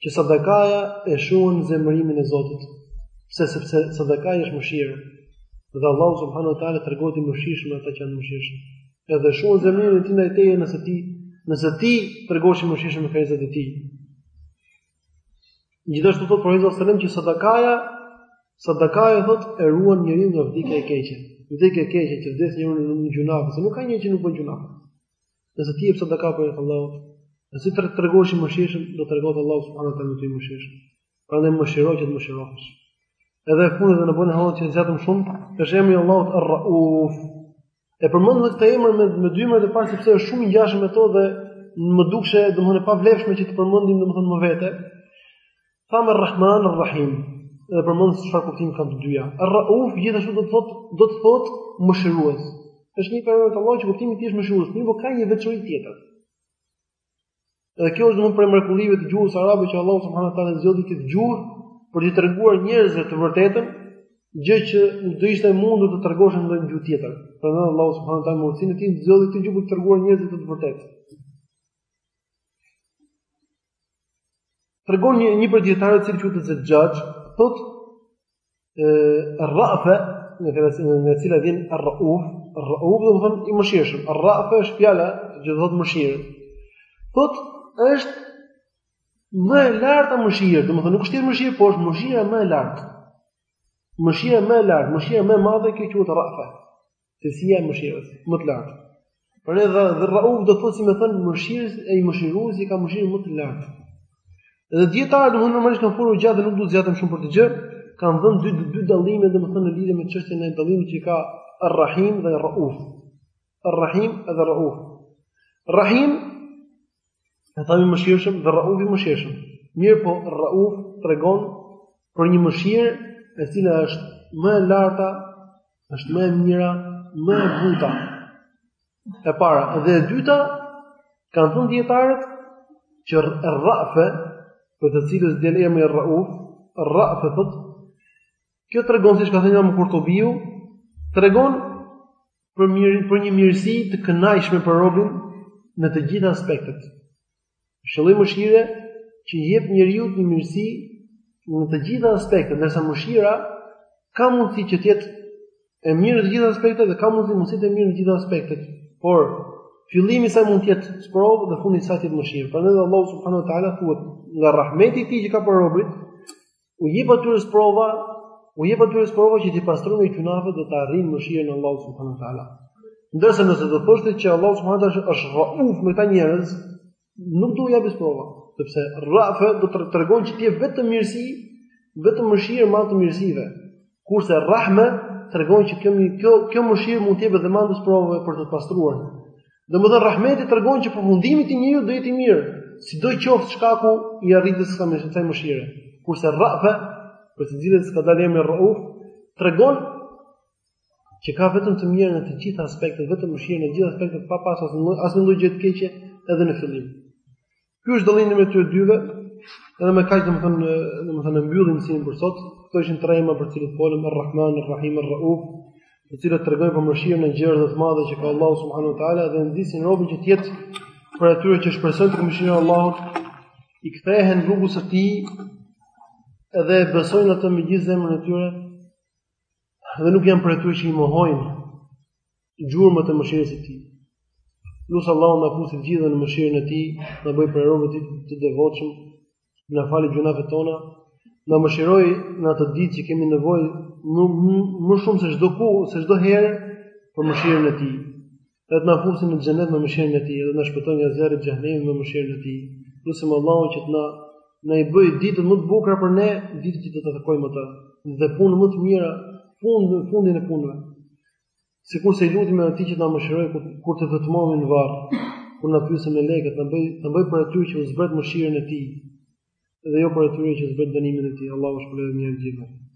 që sadakaja e shuan zemërimin e Zotit. Pse sepse sadakaja është mëshirë. Dhe Allahu subhanuhu te ala tregohet i mëshirshëm me ata që janë të mëshirshëm. Edhe shuan zemërimin e tij ndaj teje nëse ti nëse ti tregohesh mëshirshëm me krijesat e tij. Gjithashtu thot profeti sallallahu alajhi wasallam që sadakaja sadakaja thot e ruan njeriun nga vdekja e keqe. Vdekja e keqe që vdes njeriu në një gjynah, se nuk ka njeri që nuk bën gjynah. Nëse ti jep sadaka për Allahun, nëse ti tregohesh mëshirshëm, do të tregohet Allahu subhanahu wa taala mëshirshëm. Prandaj mëshiro që të mëshirohesh. Edhe fundi dhe na bëni hallall që u zgjatëm shumë, është emri i Allahut Ar-Rauf. E përmend dhe këtë emër me me dy emrat e parë sepse është shumë i ngjashëm me to dhe më dukej domethënë e pavlefshme që të përmendim domethënë më vete. Thamë Ar-Rahman Ar-Rahim. Dhe përmendëm se çfarë kuptim kanë të dyja. Ar-Rauf gjithashtu do të thotë do të thotë mëshirues. Është një prej emrave të Allahut që kuptimi i tij është mëshirues, mirëpo ka një veçori tjetër. Dhe kjo është domethënë prej mrekullive të gjuhës arabe që Allahu subhanahu wa taala zgjodhi këtë gjuhë për t'i treguar njerëzve të vërtetën, gjë që nuk do ishte e mundur të tregohej në ndonjë gjuhë tjetër. Prandaj Allahu subhanahu wa taala me urtësinë e tij zgjodhi këtë gjuhë për t'i treguar njerëzve të vërtetën. Tregon një një prej dijetarëve i cili quhet Zexhaxh, thotë ë rrafe nga cila, nga e cila vjen rrauf, rrauf domethënë i mëshirshëm. Rrafe është fjala që do të thotë mëshirë. Thotë është më e larta mëshirë, domethënë nuk është thjesht mëshirë, por është mëshira më e lartë. Mëshira më e lartë, mëshira më e madhe që quhet rrafe. Cilësia e mëshirës, më të lartë. Por edhe dhe Rauf do të thotë domethënë mëshirës e i mëshiruesi ka mëshirë më të lartë. Edhe dijetarët më normalisht kanë folur gjatë dhe nuk do të zgjatem shumë për këtë gjë, kanë dhënë dy dy dallime domethënë në lidhje me çështjen e dallimit që ka Ar-Rahim dhe Ar-Rauf. Ar-Rahim dhe Ar-Rauf. Rahim E thamë i mëshirshëm dhe Rauf i mëshirshëm. Mirëpo Rauf tregon për një mëshirë e cila është më e larta, është më e mira, më e buta. E para dhe e dyta kanë thënë dijetarët që Rafe, prej të cilës del emri Rauf, Rafe thot, kjo tregon siç ka thënë Imam Kurtubiu, tregon për mirë për një mirësi të kënaqshme për robin në të gjitha aspektet. Është lloj mëshire që i jep njeriut një mirësi në të gjitha aspektet, ndërsa mëshira ka mundësi që të jetë e mirë në të gjitha aspektet dhe ka mundësi mos të jetë e mirë në të gjitha aspektet. Por fillimi i saj mund të jetë sprovë dhe fundi i saj të jetë mëshirë. Prandaj Allahu subhanahu wa taala thuhet nga rahmeti i tij që ka për robërit, u jep atyre sprova, u jep atyre sprova që t'i pastrojë prej gjynaheve dhe të arrijnë mëshirën e Allahut subhanuhu te ala. Ndërsa nëse do thoshte që Allahu subhanuhu te ala është rrauf me këta njerëz, nuk do u japë sprova, sepse rrafe do tregon që të jep vetëm mirësi, vetëm mëshirë madhe të mirësive. Kurse rahme tregon që kjo kjo kjo mëshirë mund të jepet dhe mes provave për të pastruar. Domethënë rahmeti tregon që përfundimi i njeriu do jetë i mirë, sido qoftë shkaku i arritjes së kësaj mëshire. Kurse rafe, për të cilën ka dalë emri Rauf, tregon që ka vetëm të mirë në të gjitha aspektet, vetëm mëshirë në të gjitha aspektet pa pas asnjë lloj gjëje të keqe edhe në fillim. Ky është dallimi mes tyre dyve, edhe me kaq domethënë domethënë mbyllim mësimin për sot, këto ishin tre emra për të cilët folëm Ar-Rahman, Ar-Rahim, Ar-Rauf, të cilët tregojnë për mëshirën e gjerë dhe të madhe që ka Allahu subhanahu wa taala dhe nxisin robin që të jetë prej atyre që shpresojnë tek mëshira e Allahut, i kthehen rrugës së tij edhe e besojnë atë me gjithë zemrën e tyre dhe nuk janë prej atyre që i mohojnë gjurmët e mëshirës së tij. Lus Allahun të na fusë të gjithë në mëshirën e tij, na bëjë prej robëve të tij të devotshëm, na falë gjynahet tona, na mëshirojë në atë ditë që kemi nevojë më, më, më shumë se çdo kohë, se çdo herë për mëshirën e tij. Edhe të na fusë në xhenet me mëshirën e tij, edhe na shpëtojë nga zjarri i xhehenemit me mëshirën e tij. Lutim Allahun që të na na i bëjë ditët më të bukura për ne, ditët që do të takojmë atë, dhe punët më të mira, fundin e punëve. Sikurse i lutemi atij që të na mëshirojë kur, kur të vetëmohemi në varr, kur na pyesin melekët, na bëjë na bëjë prej atyre që u zbret mëshirën e tij dhe jo prej atyre që u zbret dënimin e tij. Allahu ju shpërbleftë gjithë.